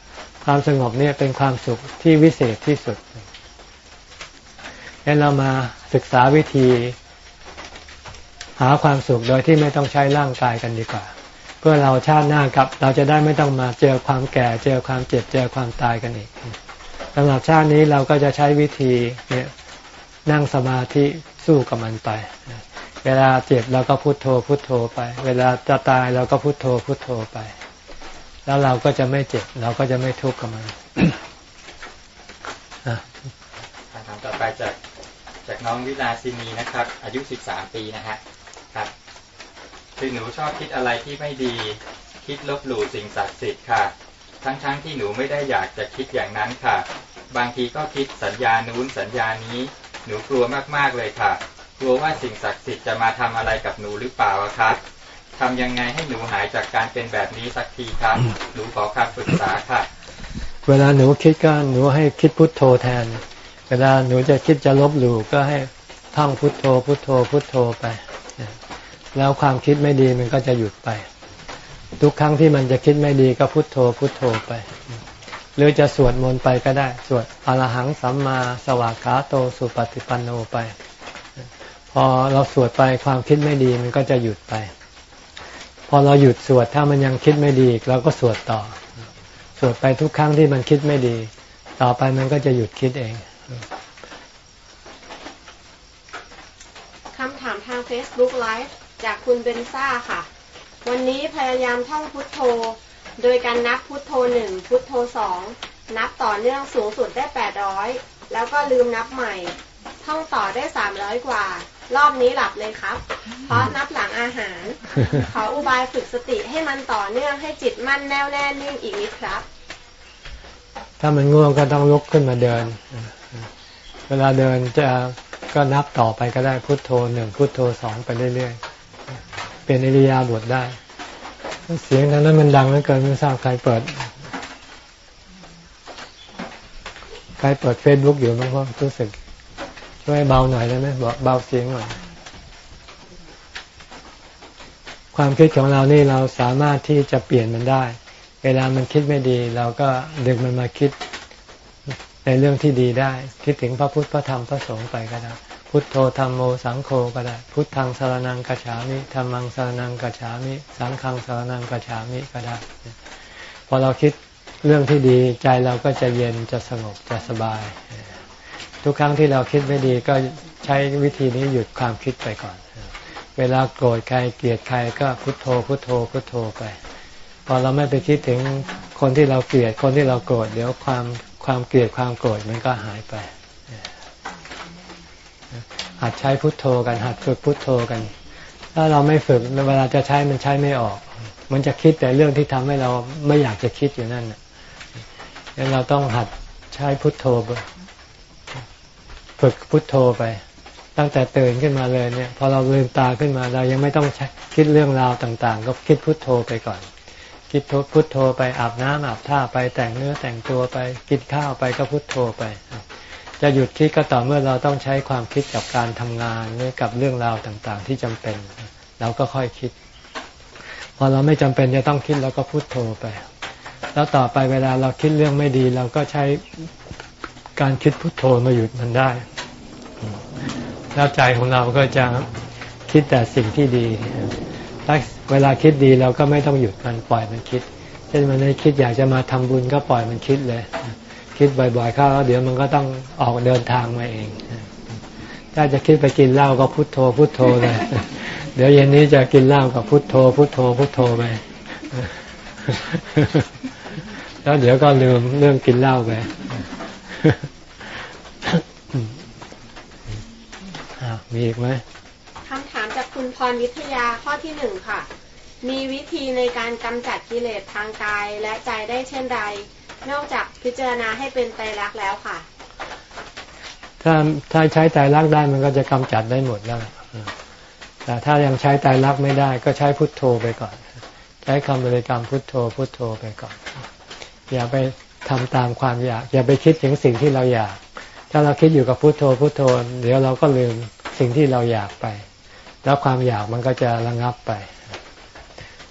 ความสงบเนี่ยเป็นความสุขที่วิเศษที่สุดงั้นเรามาศึกษาวิธี หาความสุขโดยที่ไม่ต้องใช้ร่างกายกันดีกว่า เพื่อเราชาติหน้ากับ เราจะได้ไม่ต้องมาเจอความแก่ เจอความเจ็บเจอความตายกันอีกสำหรับชาตินี้เราก็จะใช้วิธีเนี่ยนั่งสมาธิสู้กับมันไป เวลาเจ็บเราก็พุโทโธพุโทโธไป เวลาจะตายเราก็พุโทโธพุโทโธไป แล้วเราก็จะไม่เจ็บ เราก็จะไม่ทุกข์กับมันคำถามต่อไปจากจากน้องวิลาสินีนะครับ อายุสิบสามปีนะฮะครับคือหนูชอบคิดอะไรที่ไม่ดี คิดลบหลู่สิ่งศักดิ์สิทธิ์ค่ะ ทั้งๆทที่หนูไม่ได้อยากจะคิดอย่างนั้นค่ะ บางทีก็คิดสัญญานู้นสัญญานี้ หนูกลัวมากๆเลยค่ะ กลัวว่าสิ่งศักดิ์สิทธิ์จะมาทำอะไรกับหนูหรือเปล่าครับทำยังไงให้หนูหายจากการเป็นแบบนี้สักทีครับ หนูขอคำปรึกษาค่ะ เวลาหนูคิดก็หนูให้คิดพุทโธแทน เวลาหนูจะคิดจะลบหลู่ก็ให้ท่องพุทโธ พุทโธ พุทโธไป แล้วความคิดไม่ดีมันก็จะหยุดไป ทุกครั้งที่มันจะคิดไม่ดีก็พุทโธ พุทโธไป หรือจะสวดมนต์ไปก็ได้ สวดอรหังสัมมาสวากขาโตสุปฏิปันโนไป พอเราสวดไปความคิดไม่ดีมันก็จะหยุดไป พอเราหยุดสวดถ้ามันยังคิดไม่ดีเราก็สวดต่อ สวดไปทุกครั้งที่มันคิดไม่ดี ต่อไปมันก็จะหยุดคิดเองคำถามทาง Facebook Live จากคุณเบนซ่าค่ะ วันนี้พยายามท่องพุทโธ โดยการนับพุทโธหนึ่งพุทโธสองนับต่อเนื่องสูงสุดได้แปดร้อยแล้วก็ลืมนับใหม่ ท่องต่อได้สามร้อยกว่า รอบนี้หลับเลยครับ เพราะนับหลังอาหาร ขออุบายฝึกสติให้มันต่อเนื่องให้จิตมั่นแน่วแน่นิ่งอีกนิดครับ ถ้ามันง่วงก็ต้องลุกขึ้นมาเดิน เวลาเดินจะก็นับต่อไปก็ได้พุทโธหนึ่งพุทโธสองไปเรื่อยๆ เป็นอิริยาบถได้ เสียงทางนั้นมันดังเหลือเกินไม่ทราบใครเปิดใครเปิดเฟซบุ๊กอยู่มั้งก็รู้สึก ช่วยเบาหน่อยได้ไหมบอกเบาเสียงหน่อย ความคิดของเรานี่เราสามารถที่จะเปลี่ยนมันได้ เวลามันคิดไม่ดี เราก็ดึงมันมาคิดในเรื่องที่ดีได้ คิดถึงพระพุทธพระธรรมพระสงฆ์ไปก็ได้พุทโธธรรมโมสังโฆก็ได้ พุทธังสารนังกัจฉามิธรรมังสารนังกัจฉามิ สังฆังสารนังกัจฉามิก็ได้ พอเราคิดเรื่องที่ดีใจเราก็จะเย็นจะสงบจะสบาย ทุกครั้งที่เราคิดไม่ดีก็ใช้วิธีนี้หยุดความคิดไปก่อน เวลาโกรธใครเกลียดใครก็พุทโธพุทโธพุทโธไป พอเราไม่ไปคิดถึงคนที่เราเกลียดคนที่เราโกรธเดี๋ยวความความเกลียดความโกรธมันก็หายไปหัดใช้พุทโธกันหัดฝึกพุทโธกัน ถ้าเราไม่ฝึกเวลาจะใช้มันใช้ไม่ออก มันจะคิดแต่เรื่องที่ทำให้เราไม่อยากจะคิดอยู่นั่นดังนั้นเราต้องหัดใช้พุทโธ ฝึกพุทโธไป ตั้งแต่ตื่นขึ้นมาเลยเนี่ย พอเราลืมตาขึ้นมาเรายังไม่ต้องคิดเรื่องราวต่างๆ ก็คิดพุทโธไปก่อน คิดพุทโธไปอาบน้ำอาบท่าไปแต่งเนื้อแต่งตัวไปกินข้าวไปก็พุทโธไป จะหยุดคิดก็ต่อเมื่อเราต้องใช้ความคิดกับการทำงานหรือกับเรื่องราวต่างๆ ที่จำเป็น เราก็ค่อยคิด พอเราไม่จำเป็นจะต้องคิดเราก็พุทโธไป แล้วต่อไปเวลาเราคิดเรื่องไม่ดีเราก็ใช้การคิดพุทโธมาหยุดมันได้ แล้วใจของเราก็จะคิดแต่สิ่งที่ดีถ้าเวลาคิดดีเราก็ไม่ต้องหยุดมันปล่อยมันคิด เช่นมันได้คิดอยากจะมาทำบุญก็ปล่อยมันคิดเลย คิดบ่อยๆเข้าแล้วเดี๋ยวมันก็ต้องออกเดินทางมาเอง ถ้าจะคิดไปกินเหล้าก็พุโทโธพุโทโธเลย เดี๋ยวเย็นนี้จะกินเหล้าก็พุโทโธพุโทโธพุโทโธไปแล้วเดี๋ยวก็ลืมเรื่องกินเหล้าไป มีอีกไหมคำถามจากคุณพรวิทยาข้อที่หนึ่งค่ะ มีวิธีในการกำจัดกิเลสทางกายและใจได้เช่นใด นอกจากพิจารณาให้เป็นไตรลักษณ์แล้วค่ะ ถ้าถ้าใช้ไตรลักษณ์ได้มันก็จะกำจัดได้หมดแล้วแต่ถ้ายังใช้ไตรลักษณ์ไม่ได้ ก็ใช้พุทโธไปก่อน ใช้คำบริกรรมพุทโธ พุทโธไปก่อน อย่าไปทำตามความอยาก อย่าไปคิดถึงสิ่งที่เราอยาก ถ้าเราคิดอยู่กับพุทโธพุทโธ เดี๋ยวเราก็ลืม สิ่งที่เราอยากไป แล้วความอยากมันก็จะระงับไป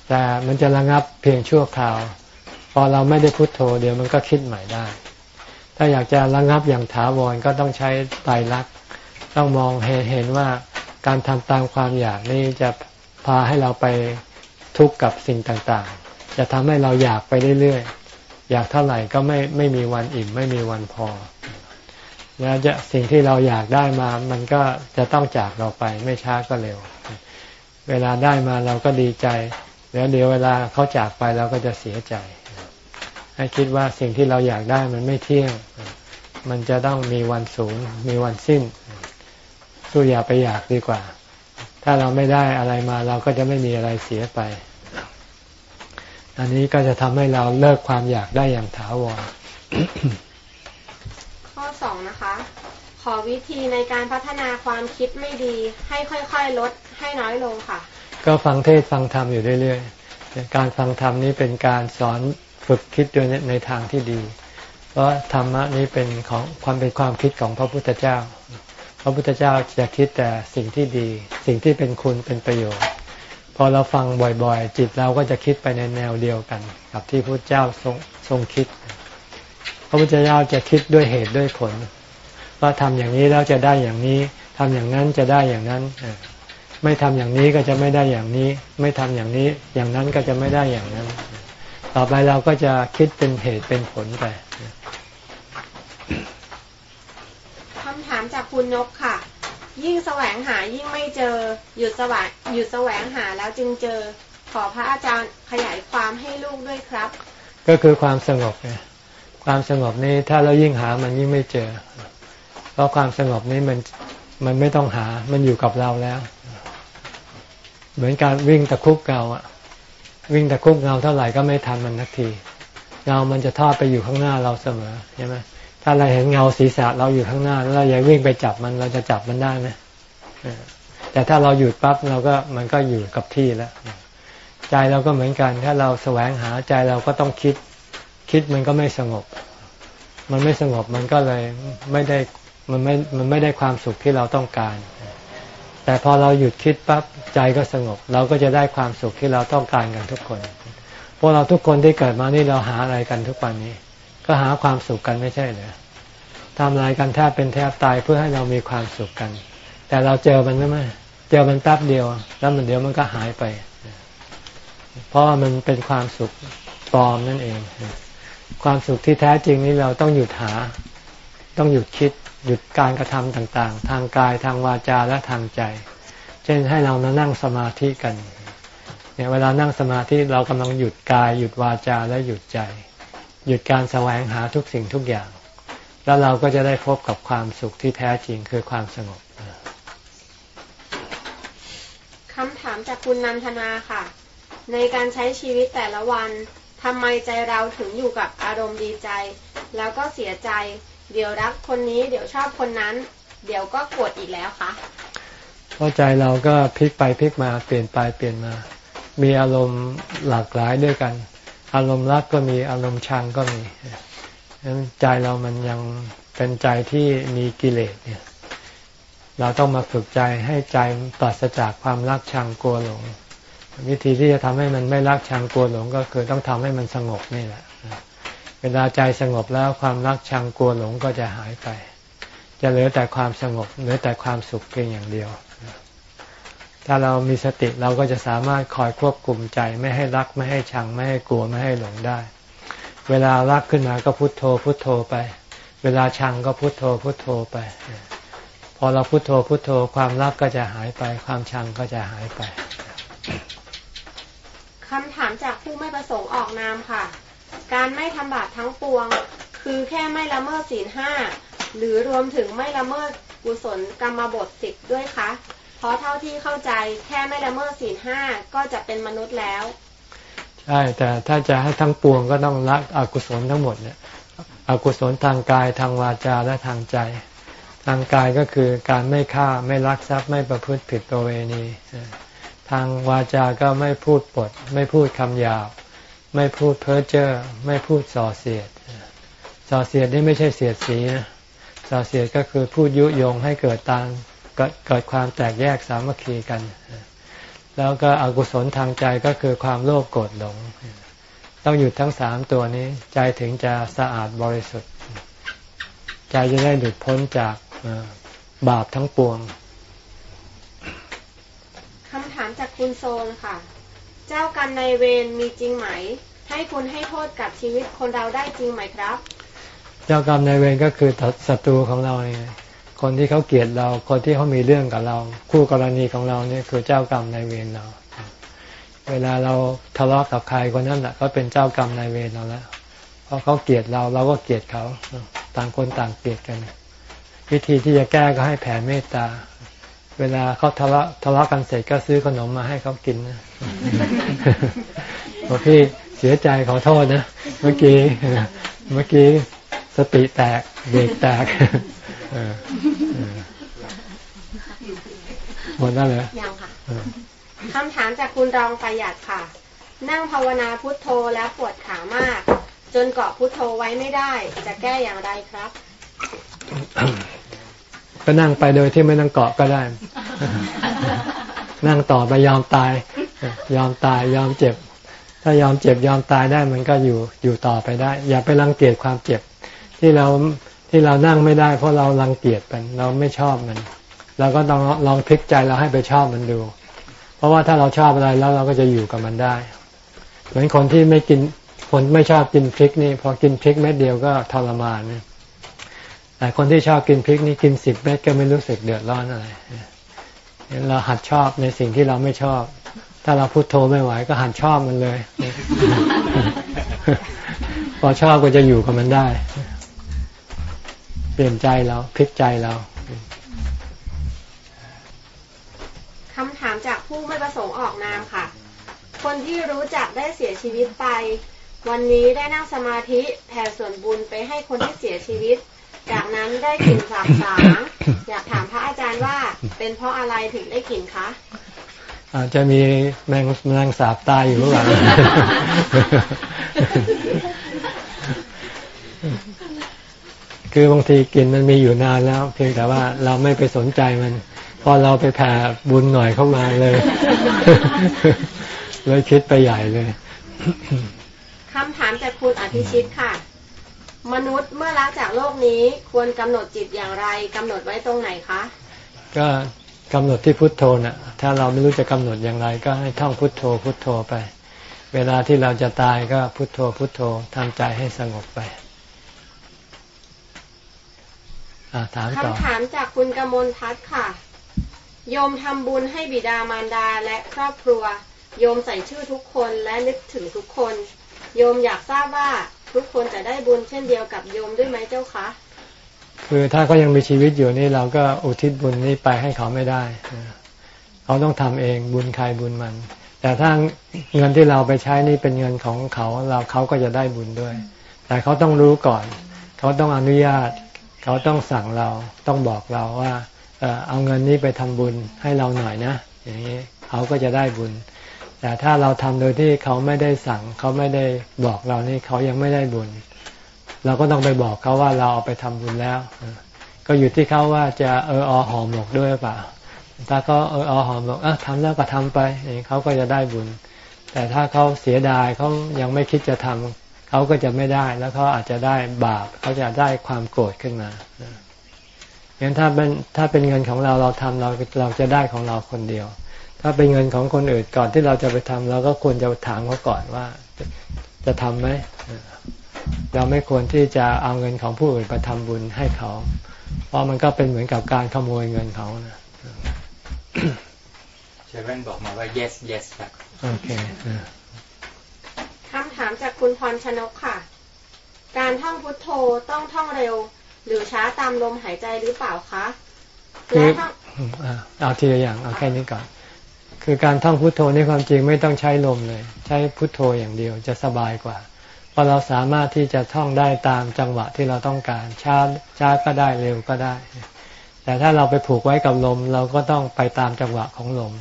แต่มันจะระงับเพียงชั่วคราว พอเราไม่ได้พุโทโธเดี๋ยวมันก็คิดใหม่ได้ ถ้าอยากจะระงับอย่างถาวรก็ต้องใช้ไตรลักษณ์ต้องมองเห็นว่าการทำตามความอยากนี่จะพาให้เราไปทุกข์กับสิ่งต่างๆ จะทำให้เราอยากไปเรื่อยๆ อยากเท่าไหร่ก็ไม่ไม่มีวันอิ่มไม่มีวันพอ แล้วจะสิ่งที่เราอยากได้มา มันก็จะต้องจากเราไปไม่ช้าก็เร็ว เวลาได้มาเราก็ดีใจ แล้วเดี๋ยวเวลาเขาจากไปเราก็จะเสียใจ ให้คิดว่าสิ่งที่เราอยากได้มันไม่เที่ยง มันจะต้องมีวันสูญมีวันสิ้น สู้อย่าไปอยากดีกว่า ถ้าเราไม่ได้อะไรมาเราก็จะไม่มีอะไรเสียไป อันนี้ก็จะทำให้เราเลิกความอยากได้อย่างถาวรข้อสองนะคะ ขอวิธีในการพัฒนาความคิดไม่ดี ให้ค่อยๆลดให้น้อยลงค่ะ ก็ฟังเทศฟังธรรมอยู่เรื่อยๆ การฟังธรรมนี้เป็นการสอนฝึกคิดโดยในทางที่ดี เพราะธรรมะนี้เป็นของความเป็นความคิดของพระพุทธเจ้า พระพุทธเจ้าจะคิดแต่สิ่งที่ดี สิ่งที่เป็นคุณเป็นประโยชน์ พอเราฟังบ่อยๆ จิตเราก็จะคิดไปในแนวเดียวกัน กับที่พระพุทธเจ้าทรงทรงคิด พระพุทธเจ้าจะคิดด้วยเหตุด้วยผล ว่าทำอย่างนี้แล้วจะได้อย่างนี้ทำอย่างนั้นจะได้อย่างนั้นไม่ทำอย่างนี้ก็จะไม่ได้อย่างนี้ ไม่ทำอย่างนี้ อย่างนั้นก็จะไม่ได้อย่างนั้น ต่อไปเราก็จะคิดเป็นเหตุเป็นผลไปคำถามจากคุณนกค่ะ ยิ่งแสวงหายิ่งไม่เจอ หยุดแสวงหยุดแสวงหาแล้วจึงเจอ ขอพระอาจารย์ขยายความให้ลูกด้วยครับ ก็คือความสงบไงความสงบนี้ถ้าเรายิ่งหามันยิ่งไม่เจอ เพราะความสงบนี้มันมันไม่ต้องหา มันอยู่กับเราแล้ว เหมือนการวิ่งตะคุบเงาอะวิ่งตะคุบเงาเท่าไหร่ก็ไม่ทันมันนักทีเงามันจะทอดไปอยู่ข้างหน้าเราเสมอใช่ไหมถ้าเราเห็นเงาศีรษะเราอยู่ข้างหน้า แล้วเราอยากวิ่งไปจับมันเราจะจับมันได้ไหมแต่ถ้าเราหยุดปั๊บเราก็มันก็อยู่กับที่แล้วใจเราก็เหมือนกัน ถ้าเราแสวงหาใจเราก็ต้องคิด คิดมันก็ไม่สงบ มันไม่สงบมันก็เลยไม่ได้ มันไม่มันไม่ได้ความสุขที่เราต้องการ แต่พอเราหยุดคิดปั๊บใจก็สงบ เราก็จะได้ความสุขที่เราต้องการกันทุกคนพวกเราทุกคนที่เกิดมานี่เราหาอะไรกันทุกวันนี้ ก็หาความสุขกันไม่ใช่เหรอทำอะไรกันแทบเป็นแทบตายเพื่อให้เรามีความสุขกัน แต่เราเจอมันไม่ไหมเจอมันแป๊บเดียว แล้วมันเดี๋ยวมันก็หายไป เพราะมันเป็นความสุขปลอมนั่นเอง ความสุขที่แท้จริงนี้เราต้องหยุดหา ต้องหยุดคิด หยุดการกระทำต่างๆ ทางกายทางวาจาและทางใจ เช่นให้เรามานั่งสมาธิกันเนี่ยเวลานั่งสมาธิเรากำลังหยุดกายหยุดวาจาและหยุดใจ หยุดการแสวงหาทุกสิ่งทุกอย่าง แล้วเราก็จะได้พบกับความสุขที่แท้จริงคือความสงบคำถามจากคุณนันทนาค่ะ ในการใช้ชีวิตแต่ละวันทำไมใจเราถึงอยู่กับอารมณ์ดีใจ แล้วก็เสียใจ เดี๋ยวรักคนนี้เดี๋ยวชอบคนนั้น เดี๋ยวก็โกรธอีกแล้วคะเพราะใจเราก็พลิกไปพลิกมาเปลี่ยนไปเปลี่ยนมา มีอารมณ์หลากหลายด้วยกัน อารมณ์รักก็มีอารมณ์ชังก็มีใจเรามันยังเป็นใจที่มีกิเลสเนี่ย เราต้องมาฝึกใจให้ใจปราศจากความรักชังกลัวหลง วิธีที่จะทำให้มันไม่รักชังกลัวหลงก็คือต้องทำให้มันสงบนี่แหละ เวลาใจสงบแล้วความรักชังกลัวหลงก็จะหายไป จะเหลือแต่ความสงบเหลือแต่ความสุขเพียงอย่างเดียว ถ้าเรามีสติเราก็จะสามารถคอยควบคุมใจไม่ให้รักไม่ให้ชังไม่ให้กลัวไม่ให้หลงได้ เวลารักขึ้นมาก็พุโทโธพุโทโธไป เวลาชังก็พุโทโธพุโทโธไป พอเราพุโทโธพุโทโธความรักก็จะหายไป ความชังก็จะหายไปคำถามจากผู้ไม่ประสงค์ออกนามค่ะ การไม่ทำบาปทั้งปวง คือแค่ไม่ละเมิดศีลห้าหรือรวมถึงไม่ละเมิดกุศลกรรมบทสิบด้วยคะ เพราะเท่าที่เข้าใจแค่ไม่ละเมิดศีลห้าก็จะเป็นมนุษย์แล้ว ใช่ แต่ถ้าจะให้ทั้งปวงก็ต้องละอกุศลทั้งหมดเนี่ย อกุศลทางกายทางวาจาและทางใจ ทางกายก็คือการไม่ฆ่าไม่ลักทรัพย์ไม่ประพฤติผิดตัวเวณี ทางวาจาก็ไม่พูดปด ไม่พูดคำหยาบ ไม่พูดเพ้อเจ้อไม่พูดส่อเสียดส่อเสียดนี่ไม่ใช่เสียดสีนะส่อเสียดก็คือพูดยุยงให้เกิดตางเกิดความแตกแยกสามัคคีกัน แล้วก็อกุศลทางใจก็คือความโลภโกรธหลง ต้องหยุดทั้งสามตัวนี้ ใจถึงจะสะอาดบริสุทธิ์ ใจจะได้หลุดพ้นจากบาปทั้งปวงคำถามจากคุณโซนค่ะ เจ้ากรรมในเวรมีจริงไหม ให้คุณให้โทษกับชีวิตคนเราได้จริงไหมครับ เจ้ากรรมในเวรก็คือศัตรูของเราไงคนที่เขาเกลียดเรา คนที่เขามีเรื่องกับเรา คู่กรณีของเราเนี่ยคือเจ้ากรรมในเวรเรา เวลาเราทะเลาะกับใครคนนั้นแหละก็เป็นเจ้ากรรมในเวรเราแล้วเพราะเขาเกลียดเราเราก็เกลียดเขา ต่างคนต่างเกลียดกัน วิธีที่จะแก้ก็ให้แผ่เมตตา เวลาเขาทะเลาะทะเลาะกันเสร็จก็ซื้อขนมมาให้เขากินนะ บอกพี่เสียใจขอโทษนะ เมื่อกี้เมื่อกี้สติแตกเบรกแตกหมดแล้วเหรอยังค่ะคำถามจากคุณรองประหยัดค่ะ นั่งภาวนาพุทโธแล้วปวดขามาก จนเกาะพุทโธไว้ไม่ได้ จะแก้อย่างไรครับ ก็นั่งไปโดยที่ไม่ต้องเกาะก็ได้ นั่งต่อไปยอมตาย ยอมตายยอมเจ็บ ถ้ายอมเจ็บยอมตายได้มันก็อยู่อยู่ต่อไปได้ อย่าไปรังเกียจความเจ็บ ที่เราที่เรานั่งไม่ได้ เพราะเรารังเกียจมันเราไม่ชอบมันเราก็ต้องลองพลิกใจเราให้ไปชอบมันดู เพราะว่าถ้าเราชอบอะไรแล้วเราก็จะอยู่กับมันได้ เหมือนคนที่ไม่กินคนไม่ชอบกินพริกนี่พอกินพริกเม็ดเดียวก็ทรมานนี่แต่คนที่ชอบกินพริกนี่กินสิบเม็ดก็ไม่รู้สึกเดือดร้อนอะไรเราหัดชอบในสิ่งที่เราไม่ชอบ ถ้าเราพูดโทไม่ไหว ก็หัดชอบมันเลย พอชอบก็จะอยู่กับมันได้ เปลี่ยนใจเราพลิกใจเราคำถามจากผู้ไม่ประสงค์ออกนามค่ะ คนที่รู้จักได้เสียชีวิตไป วันนี้ได้นั่งสมาธิแผ่ส่วนบุญไปให้คนที่เสียชีวิตจากนั้นได้กลิ่นสาบสางอยากถามพระอาจารย์ว่า เป็นเพราะอะไรถึงได้กลิ่นคะ อาจจะมีแมงแมงสาบตายอยู่หรือเปล่าคือบางทีกินมันมีอยู่นานแล้ว เพียงแต่ว่าเราไม่ไปสนใจมัน พอเราไปแผ่บุญหน่อยเข้ามาเลย เลยคิดไปใหญ่เลยคำถามจากคุณอธิชิตค่ะ มนุษย์เมื่อละจากโลกนี้ควรกำหนดจิตอย่างไรกำหนดไว้ตรงไหนคะ ก็ กำหนดที่พุทโธนะ่ะ ถ้าเราไม่รู้จะกำหนดอย่างไร ก็ให้ท่องพุทโธ พุทโธไป เวลาที่เราจะตายก็พุทโธ พุทโธทำใจให้สงบไปถามต่อคำถามจากคุณกมลทัศน์ค่ะ โยมทำบุญให้บิดามารดาและครอบครัว โยมใส่ชื่อทุกคนและนึกถึงทุกคน โยมอยากทราบว่าทุกคนจะได้บุญเช่นเดียวกับโยมด้วยไหมเจ้าคะ คือถ้าเขายังมีชีวิตอยู่นี่เราก็อุทิศบุญนี้ไปให้เขาไม่ได้เขาต้องทำเองบุญใครบุญมัน แต่ถ้าเงินที่เราไปใช้นี่เป็นเงินของเขาเราเขาก็จะได้บุญด้วย แต่เขาต้องรู้ก่อน เขาต้องอนุญาต เขาต้องสั่งเราต้องบอกเราว่าเอาเงินนี้ไปทำบุญให้เราหน่อยนะ อย่างนี้เขาก็จะได้บุญ แต่ถ้าเราทำโดยที่เขาไม่ได้สั่ง เขาไม่ได้บอกเรานี่เขายังไม่ได้บุญ เราก็ต้องไปบอกเขาว่าเราเอาไปทำบุญแล้ว ก็อยู่ที่เขาว่าจะเอออหอมหมกด้วยเปล่า ถ้าเขาเอออหอมหมกเออทำแล้วก็ทำไปเขาก็จะได้บุญ แต่ถ้าเขาเสียดายเขายังไม่คิดจะทำเขาก็จะไม่ได้แล้วเขาอาจจะได้บาปเขาจะได้ความโกรธขึ้นมาอย่างถ้าเป็นถ้าเป็นเงินของเราเราทำเราเราจะได้ของเราคนเดียว ถ้าเป็นเงินของคนอื่นก่อนที่เราจะไปทำเราก็ควรจะถามเขาก่อนว่า จะทํำไหม เราไม่ควรที่จะเอาเงินของผู้อื่นไปทำบุญให้เขา เพราะมันก็เป็นเหมือนกับการขโมยเงินเขานะเชเว่นบอกมาว่า yes yes ครับโอเคคำถามจากคุณพรชนกค่ะ การท่องพุทโธต้องท่องเร็ว หรือช้าตามลมหายใจหรือเปล่าคะและเอาทีละอย่างเอาแค่นี้ก่อน คือการท่องพุทโธในความจริงไม่ต้องใช้ลมเลย ใช้พุทโธอย่างเดียวจะสบายกว่าเพ ราะเราสามารถที่จะท่องได้ตามจังหวะที่เราต้องการช้าช้าก็ได้เร็วก็ได้ แต่ถ้าเราไปผูกไว้กับลม เราก็ต้องไปตามจังหวะของลม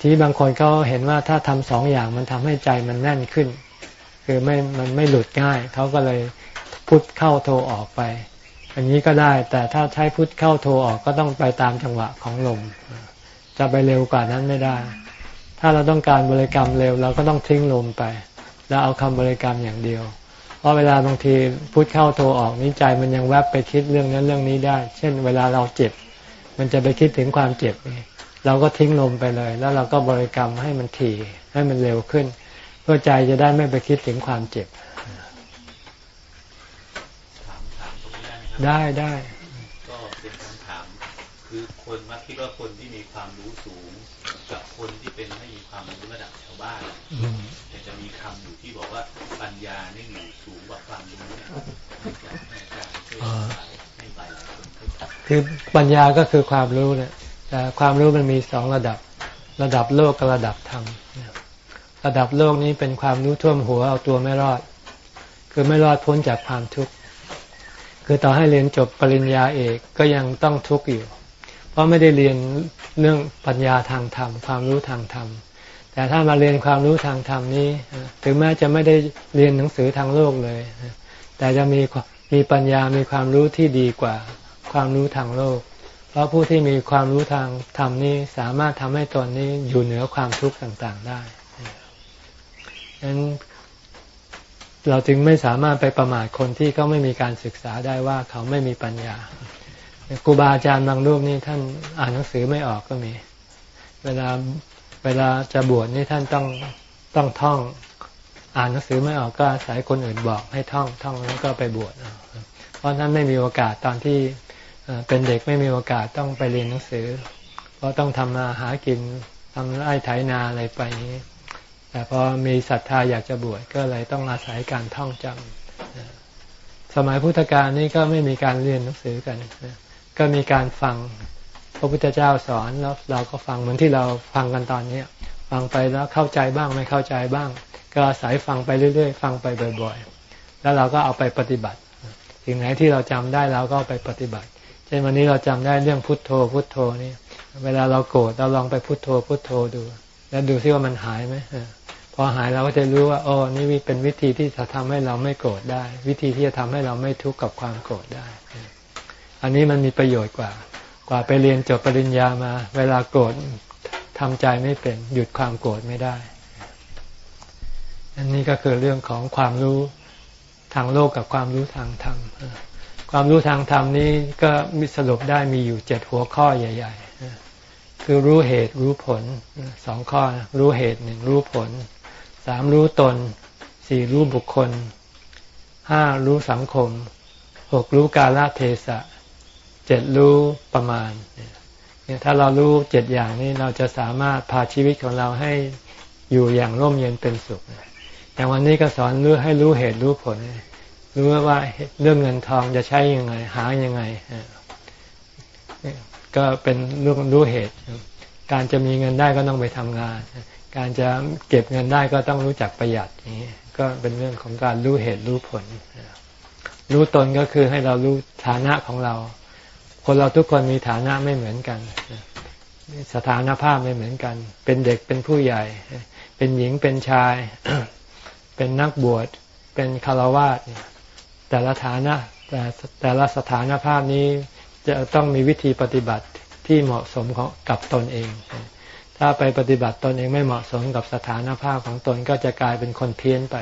ที่บางคนเขาเห็นว่าถ้าทำสองอย่างมันทำให้ใจมันแน่นขึ้น คือไม่มันไม่หลุดง่าย เขาก็เลยพุทเข้าโทออกไป อันนี้ก็ได้ แต่ถ้าใช้พุทเข้าโทออกก็ต้องไปตามจังหวะของลม จะไปเร็วกว่านั้นไม่ได้ ถ้าเราต้องการบริกรรมเร็ว เราก็ต้องทิ้งลมไป แล้วเอาคำบริกรรมอย่างเดียว เพราะเวลาบางทีพุทเข้าโทรออกนี้ใจมันยังแวบไปคิดเรื่องนั้นเรื่องนี้ได้ เช่น เวลาเราเจ็บ มันจะไปคิดถึงความเจ็บเราก็ทิ้งลมไปเลย แล้วเราก็บริกรรมให้มันถี่ให้มันเร็วขึ้น เพื่อใจจะได้ไม่ไปคิดถึงความเจ็บ ได้ได้ก็เป็นคำถาม คือคนมักคิดว่าคนที่มีความรู้สูง กับคนที่เป็นไม่มีความรู้ระดับชาวบ้านแต่จะมีคำอยู่ที่บอกว่าปัญญานี่อยู่สูงกว่าความรู้นะ คือปัญญาก็คือความรู้เนี่ยแต่ความรู้มันมีสองระดับ ระดับโลกกับระดับธรรมระดับโลกนี้เป็นความรู้ท่วมหัวเอาตัวไม่รอด คือไม่รอดพ้นจากความทุกข์คือต่อให้เรียนจบปริญญาเอกก็ยังต้องทุกข์อยู่ เพราะไม่ได้เรียนเรื่องปัญญาทางธรรม ความรู้ทางธรรม แต่ถ้ามาเรียนความรู้ทางธรรมนี้ ถึงแม้จะไม่ได้เรียนหนังสือทางโลกเลย แต่จะมีมีปัญญามีความรู้ที่ดีกว่า ความรู้ทางโลก เพราะผู้ที่มีความรู้ทางธรรมนี้สามารถทำให้ตนนี้อยู่เหนือความทุกข์ต่างๆได้ดังนั้นเราจึงไม่สามารถไปประมาทคนที่เขาไม่มีการศึกษาได้ว่าเขาไม่มีปัญญาครูบาอาจารย์บางรูปนี่ท่านอ่านหนังสือไม่ออกก็มี เวลาเวลาจะบวชนี่ท่านต้องต้องท่อง อ่านหนังสือไม่ออกก็อาศัยคนอื่นบอกให้ท่องท่องแล้วก็ไปบวชเพราะท่านไม่มีโอกาสตอนที่ เป็นเด็กไม่มีโอกาสต้องไปเรียนหนังสือ เพราะต้องทำมาหากินทำไร่ไถนาอะไรไปนี้แต่พอมีศรัทธาอยากจะบวชก็เลยต้องอาศัยการท่องจำสมัยพุทธกาลนี่ก็ไม่มีการเรียนหนังสือกัน ก็มีการฟังพระพุทธเจ้าสอนแล้วเราก็ฟังเหมือนที่เราฟังกันตอนนี้ฟังไปแล้วเข้าใจบ้างไม่เข้าใจบ้าง ก็อาศัยฟังไปเรื่อย ๆ ฟังไปบ่อย ๆ แล้วเราก็เอาไปปฏิบัติสิ่งไหนที่เราจำได้เราก็ไปปฏิบัติ เช่นวันนี้เราจำได้เรื่องพุทโธพุทโธนี่เวลาเราโกรธเราลองไปพุทโธพุทโธดู แล้วดูซิว่ามันหายไหมพอหายเราก็จะรู้ว่าโอ้นี่เป็นวิธีที่จะทำให้เราไม่โกรธได้ วิธีที่จะทำให้เราไม่ทุกข์กับความโกรธได้ อันนี้มันมีประโยชน์กว่า กว่าไปเรียนจบปริญญามา เวลาโกรธทำใจไม่เป็นหยุดความโกรธไม่ได้ อันนี้ก็คือเรื่องของความรู้ทางโลกกับความรู้ทางธรรม ความรู้ทางธรรมนี้ก็มีสรุปได้มีอยู่เจ็ดหัวข้อใหญ่ ๆ คือรู้เหตุรู้ผลสองข้อรู้เหตุหนึ่งรู้ผลสามรู้ตนสี่รู้บุคคลห้ารู้สังคมหกรู้กาลเทศะเจ็ดรู้ประมาณเนี่ยถ้าเรารู้เจ็ดอย่างนี้เราจะสามารถพาชีวิตของเราให้อยู่อย่างร่มเย็นเป็นสุขอย่างวันนี้ก็สอนรู้ให้รู้เหตุรู้ผล รู้ว่าเรื่องเงินทองจะใช้ยังไง หายังไง ก็เป็นเรื่องรู้เหตุ การจะมีเงินได้ก็ต้องไปทำงาน การจะเก็บเงินได้ก็ต้องรู้จักประหยัดนี้ก็เป็นเรื่องของการรู้เหตุรู้ผล รู้ตนก็คือให้เรารู้ฐานะของเรา คนเราทุกคนมีฐานะไม่เหมือนกัน สถานภาพไม่เหมือนกัน เป็นเด็กเป็นผู้ใหญ่ เป็นหญิงเป็นชาย เป็นนักบวช เป็นคารวะ แต่ละฐานะแต่แต่ละสถานภาพนี้จะต้องมีวิธีปฏิบัติที่เหมาะสมกับตนเอง ถ้าไปปฏิบัติตนเองไม่เหมาะสมกับสถานภาพของตนก็จะกลายเป็นคนเพี้ยนไป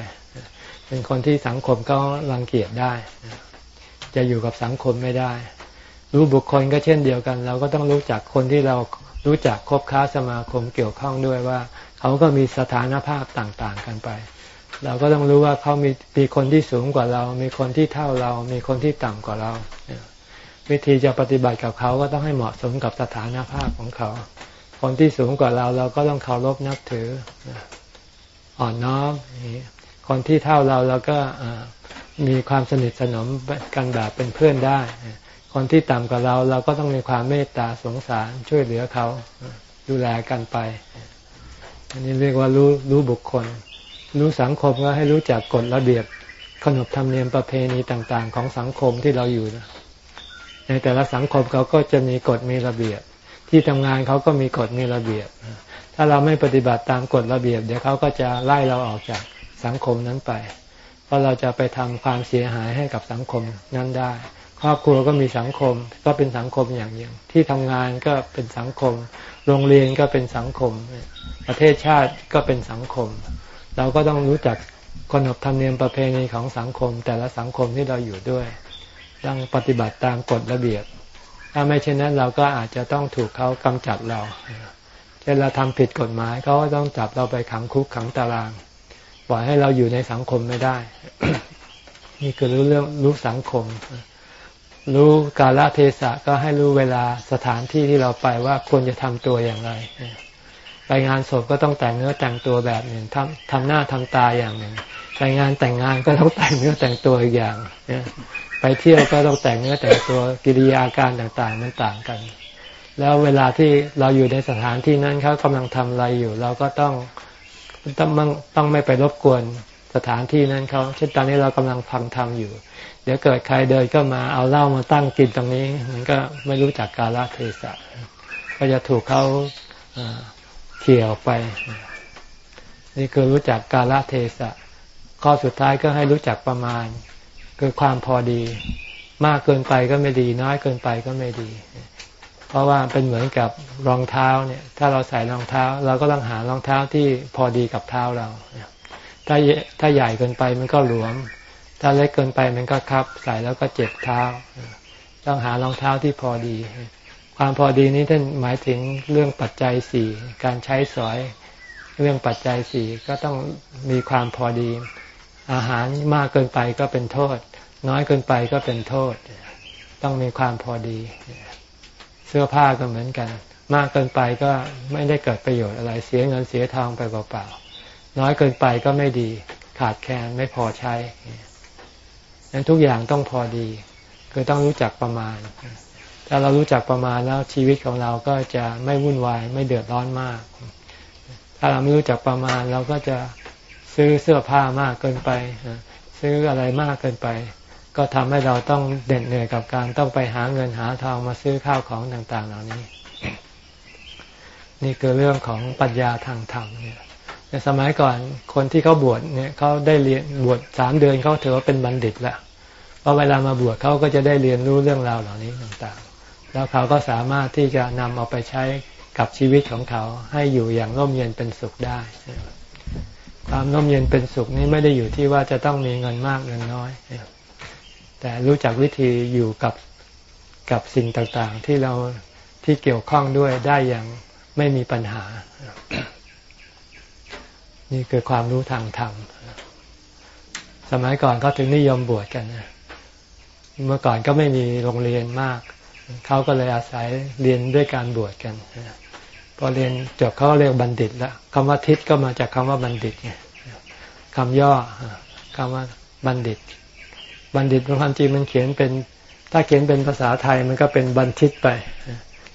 เป็นคนที่สังคมก็รังเกียจได้ จะอยู่กับสังคมไม่ได้ รู้บุคคลก็เช่นเดียวกัน เราก็ต้องรู้จักคนที่เรารู้จักคบค้าสมาคมเกี่ยวข้องด้วยว่า เขาก็มีสถานภาพต่าง ๆ กันไป เราก็ต้องรู้ว่าเขามีมีคนที่สูงกว่าเรา มีคนที่เท่าเรา มีคนที่ต่ำกว่าเรา วิธีจะปฏิบัติกับเขาก็ต้องให้เหมาะสมกับสถานภาพของเขา คนที่สูงกว่าเราเราก็ต้องเคารพนับถือ อ่อนน้อมคนที่เท่าเราเราก็มีความสนิทสนมกันแบบเป็นเพื่อนได้ คนที่ต่ำกว่าเราเราก็ต้องมีความเมตตาสงสารช่วยเหลือเขาดูแลกันไป อันนี้เรียกว่ารู้รู้บุคคล รู้สังคมก็ให้รู้จักกฎระเบียบขนบธรรมเนียมประเพณีต่างๆ ของสังคมที่เราอยู่ ในแต่ละสังคมเขาก็จะมีกฎมีระเบียบ ที่ทำงานเขาก็มีกฎมีระเบียบ ถ้าเราไม่ปฏิบัติตามกฎระเบียบ เดี๋ยวเขาก็จะไล่เราออกจากสังคมนั้นไป เพราะเราจะไปทำความเสียหายให้กับสังคมนั้นได้ ครอบครัวก็มีสังคมก็เป็นสังคมอย่างยิ่งที่ทำงานก็เป็นสังคม โรงเรียนก็เป็นสังคม ประเทศชาติก็เป็นสังคม เราก็ต้องรู้จักขนบธรรมเนียมประเพณีของสังคม แต่ละสังคมที่เราอยู่ด้วยต้องปฏิบัติตามกฎระเบียบ ถ้าไม่เช่นนั้นเราก็อาจจะต้องถูกเขากำจัดเราเช่นเราทำผิดกฎหมายเขาก็ต้องจับเราไปขังคุกขังตารางปล่อยให้เราอยู่ในสังคมไม่ได้ นี่คือรู้เรื่องรู้สังคม รู้กาลเทศะก็ให้รู้เวลาสถานที่ที่เราไปว่าควรจะทำตัวอย่างไร ไปงานศพก็ต้องแต่งเนื้อแต่งตัวแบบหนึ่งทำทำหน้าทำตาอย่างหนึ่งไปงานแต่งงานก็ต้องแต่งเนื้อแต่งตัวอีกอย่างไปเที่ยวก็ต้องแต่งเนื้อแต่งตัวกิริยาการต่างๆมันต่างกัน แล้วเวลาที่เราอยู่ในสถานที่นั้นเขากำลังทำอะไรอยู่ เราก็ต้องต้องต้องไม่ไปรบกวนสถานที่นั้นเขาเช่นตอนนี้เรากำลังฟังธรรมอยู่ เดี๋ยวเกิดใครเดินก็มาเอาเหล้ามาตั้งกินตรงนี้ มันก็ไม่รู้จักกาลเทศะก็จะถูกเขา ขี่ยออกไป นี่คือรู้จักกาลเทศะ ข้อสุดท้ายก็ให้รู้จักประมาณ คือความพอดี มากเกินไปก็ไม่ดี น้อยเกินไปก็ไม่ดี เพราะว่าเป็นเหมือนกับรองเท้าเนี่ย ถ้าเราใส่รองเท้า เราก็ต้องหารองเท้าที่พอดีกับเท้าเราถ้าถ้าใหญ่เกินไปมันก็หลวม ถ้าเล็กเกินไปมันก็คับ ใส่แล้วก็เจ็บเท้า ต้องหารองเท้าที่พอดี ความพอดีนี้ท่านหมายถึงเรื่องปัจจัยสี่การใช้สอย เรื่องปัจจัยสี่ก็ต้องมีความพอดี อาหารมากเกินไปก็เป็นโทษ น้อยเกินไปก็เป็นโทษ ต้องมีความพอดี เสื้อผ้าก็เหมือนกัน มากเกินไปก็ไม่ได้เกิดประโยชน์อะไรเสียเงินเสียทองไปเปล่าๆน้อยเกินไปก็ไม่ดีขาดแคลนไม่พอใช้นั้นทุกอย่างต้องพอดี คือต้องรู้จักประมาณ ถ้าเรารู้จักประมาณแล้วชีวิตของเราก็จะไม่วุ่นวายไม่เดือดร้อนมาก ถ้าเราไม่รู้จักประมาณเราก็จะซื้อเสื้อผ้ามากเกินไป ซื้ออะไรมากเกินไป ก็ทำให้เราต้องเด่นเหนื่อยกับการต้องไปหาเงินหาทองมาซื้อข้าวของต่างๆ เหล่านี้ นี่คือเรื่องของปัญญาทางธรรมเนี่ยในสมัยก่อนคนที่เขาบวชเนี่ยเขาได้เรียนบวชสามเดือนเขาถือว่าเป็นบัณฑิตล้วพอเวลามาบวชเขาก็จะได้เรียนรู้เรื่องราวเหล่านี้ต่าง แล้วเขาก็สามารถที่จะนำเอาไปใช้กับชีวิตของเขาให้อยู่อย่างร่มเย็นเป็นสุขได้ ความร่มเย็นเป็นสุขนี้ไม่ได้อยู่ที่ว่าจะต้องมีเงินมากเงินน้อย แต่รู้จักวิธีอยู่กับกับสิ่งต่างๆ ที่เราที่เกี่ยวข้องด้วยได้อย่างไม่มีปัญหา นี่คือความรู้ทางธรรมสมัยก่อนเขาถึงนิยมบวชกันเมื่อก่อนก็ไม่มีโรงเรียนมาก เขาก็เลยอาศัยเรียนด้วยการบวชกันพอเรียนจบเขาเรียกบัณฑิตแล้วคำว่าทิศก็มาจากคำว่าบัณฑิตไงคำย่อคำว่าบัณฑิต บัณฑิตบางความจริงมันเขียนเป็น ถ้าเขียนเป็นภาษาไทยมันก็เป็นบัณฑิตไป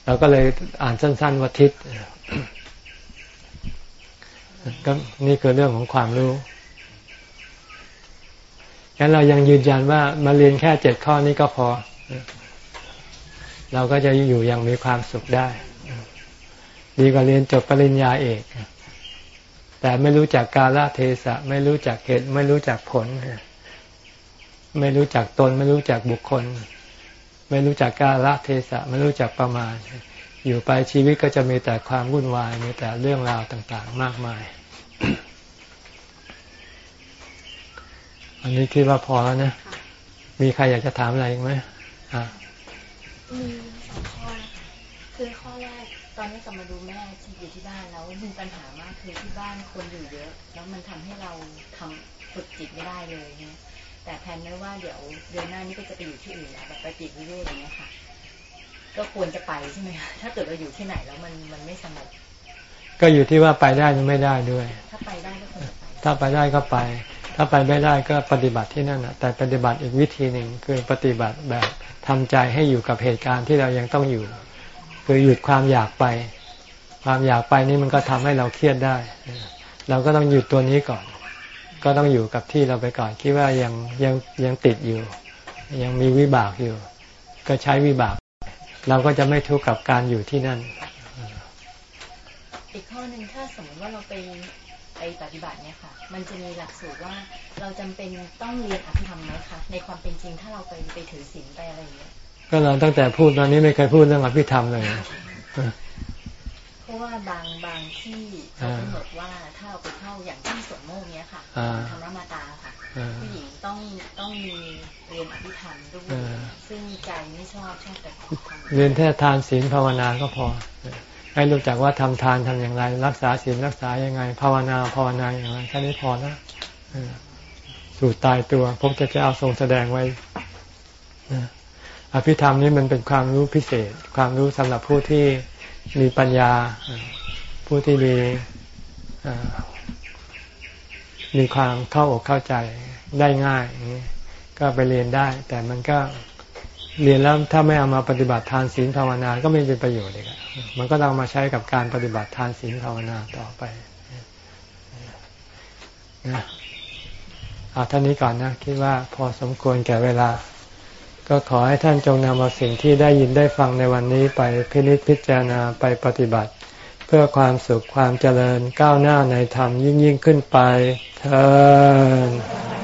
เราก็เลยอ่านสั้น ๆว่าทิศก็นี่คือเรื่องของความรู้งั้นเรายังยืนยันว่ามาเรียนแค่เจ็ดข้อนี้ก็พอ เราก็จะอยู่อย่างมีความสุขได้ ดีกว่าเรียนจบปริญญาเอกแต่ไม่รู้จักกาลเทศะ ไม่รู้จักเหตุ ไม่รู้จักผล ไม่รู้จักตน ไม่รู้จักบุคคล ไม่รู้จักกาลเทศะ ไม่รู้จักประมาณ อยู่ไปชีวิตก็จะมีแต่ความวุ่นวายมีแต่เรื่องราวต่าง ๆ มากมาย อันนี้คิดว่าพอแล้วนะ มีใครอยากจะถามอะไรอีกไหมอ่า มีสองข้อคือข้อแรกตอนนี้กลับมาดูแม่ที่อยู่ที่บ้านแล้วมีปัญหามากคือที่บ้านคนอยู่เยอะ แล้วมันทำให้เราทำฝึกจิตไม่ได้เลยเนี่ยแต่แพนไว้ว่าเดี๋ยวเดือนหน้านี้ก็จะไปอยู่ที่อื่นแล้วแบบไปปิดวิเวกอย่างเงี้ยค่ะ ก็ควรจะไปใช่ไหมคะถ้าเกิดเราอยู่ที่ไหนแล้วมันมันไม่สงบก็อยู่ที่ว่าไปได้หรือไม่ได้ด้วย ถ้าไปได้ก็ควรไปถ้าไปได้ก็ไป ถ้าไปไม่ได้ก็ปฏิบัติที่นั่นนะแต่ปฏิบัติอีกวิธีหนึ่งคือปฏิบัติแบบ ทำใจให้อยู่กับเหตุการณ์ที่เรายังต้องอยู่ คือหยุดความอยากไป ความอยากไปนี่มันก็ทำให้เราเครียดได้ เราก็ต้องหยุดตัวนี้ก่อน ก็ต้องอยู่กับที่เราไปก่อน คิดว่ายังยังยังติดอยู่ ยังมีวิบากอยู่ ก็ใช้วิบาก เราก็จะไม่ทุกข์กับการอยู่ที่นั่น อีกข้อหนึ่งถ้าสมมติว่าเราไปไปปฏิบัติเนี่ย มันจะมีหลักสูตรว่า เราจำเป็นต้องเรียนอภิธรรมไหมคะในความเป็นจริงถ้าเราไปไปถือศีลไปอะไรอย่างเงี้ยก็เราตั้งแต่พูดตอนนี้ไม่เคยพูดเรื่องอภิธรรมเลยเพราะว่าบางบางที่เขากำหนดว่าถ้าเราไปเข้าอย่างที่สวนโมกเนี้ยค่ะธรรมมาตาค่ะผู้หญิงต้องต้องมีเรียนอภิธรรมด้วยซึ่งใจไม่ชอบชอบแต่เรียนแค่ทานศีลภาวนาก็พอ ให้รู้จักว่าทำทานทำอย่างไร รักษาศีลรักษาอย่างไง ภาวนาภาวนาอย่างไรแค่นี้พอนะสูตรตายตัวพระเจ้าทรงแสดงไว้อภิธรรมนี่มันเป็นความรู้พิเศษ ความรู้สำหรับผู้ที่มีปัญญา ผู้ที่มีมีความเข้าอกเข้าใจได้ง่าย ก็ไปเรียนได้ แต่มันก็ เรียนแล้วถ้าไม่เอามาปฏิบัติทานศีลภาวนาก็ไม่เป็นประโยชน์เลยมันก็ต้องมาใช้กับการปฏิบัติทานศีลภาวนาต่อไปนะเอาท่านนี้ก่อนนะคิดว่าพอสมควรแก่เวลา ก็ขอให้ท่านจงนำเอาสิ่งที่ได้ยินได้ฟังในวันนี้ไปพินิจพิจารณาไปปฏิบัติ เพื่อความสุขความเจริญก้าวหน้าในธรรมยิ่งยิ่งขึ้นไปเธอ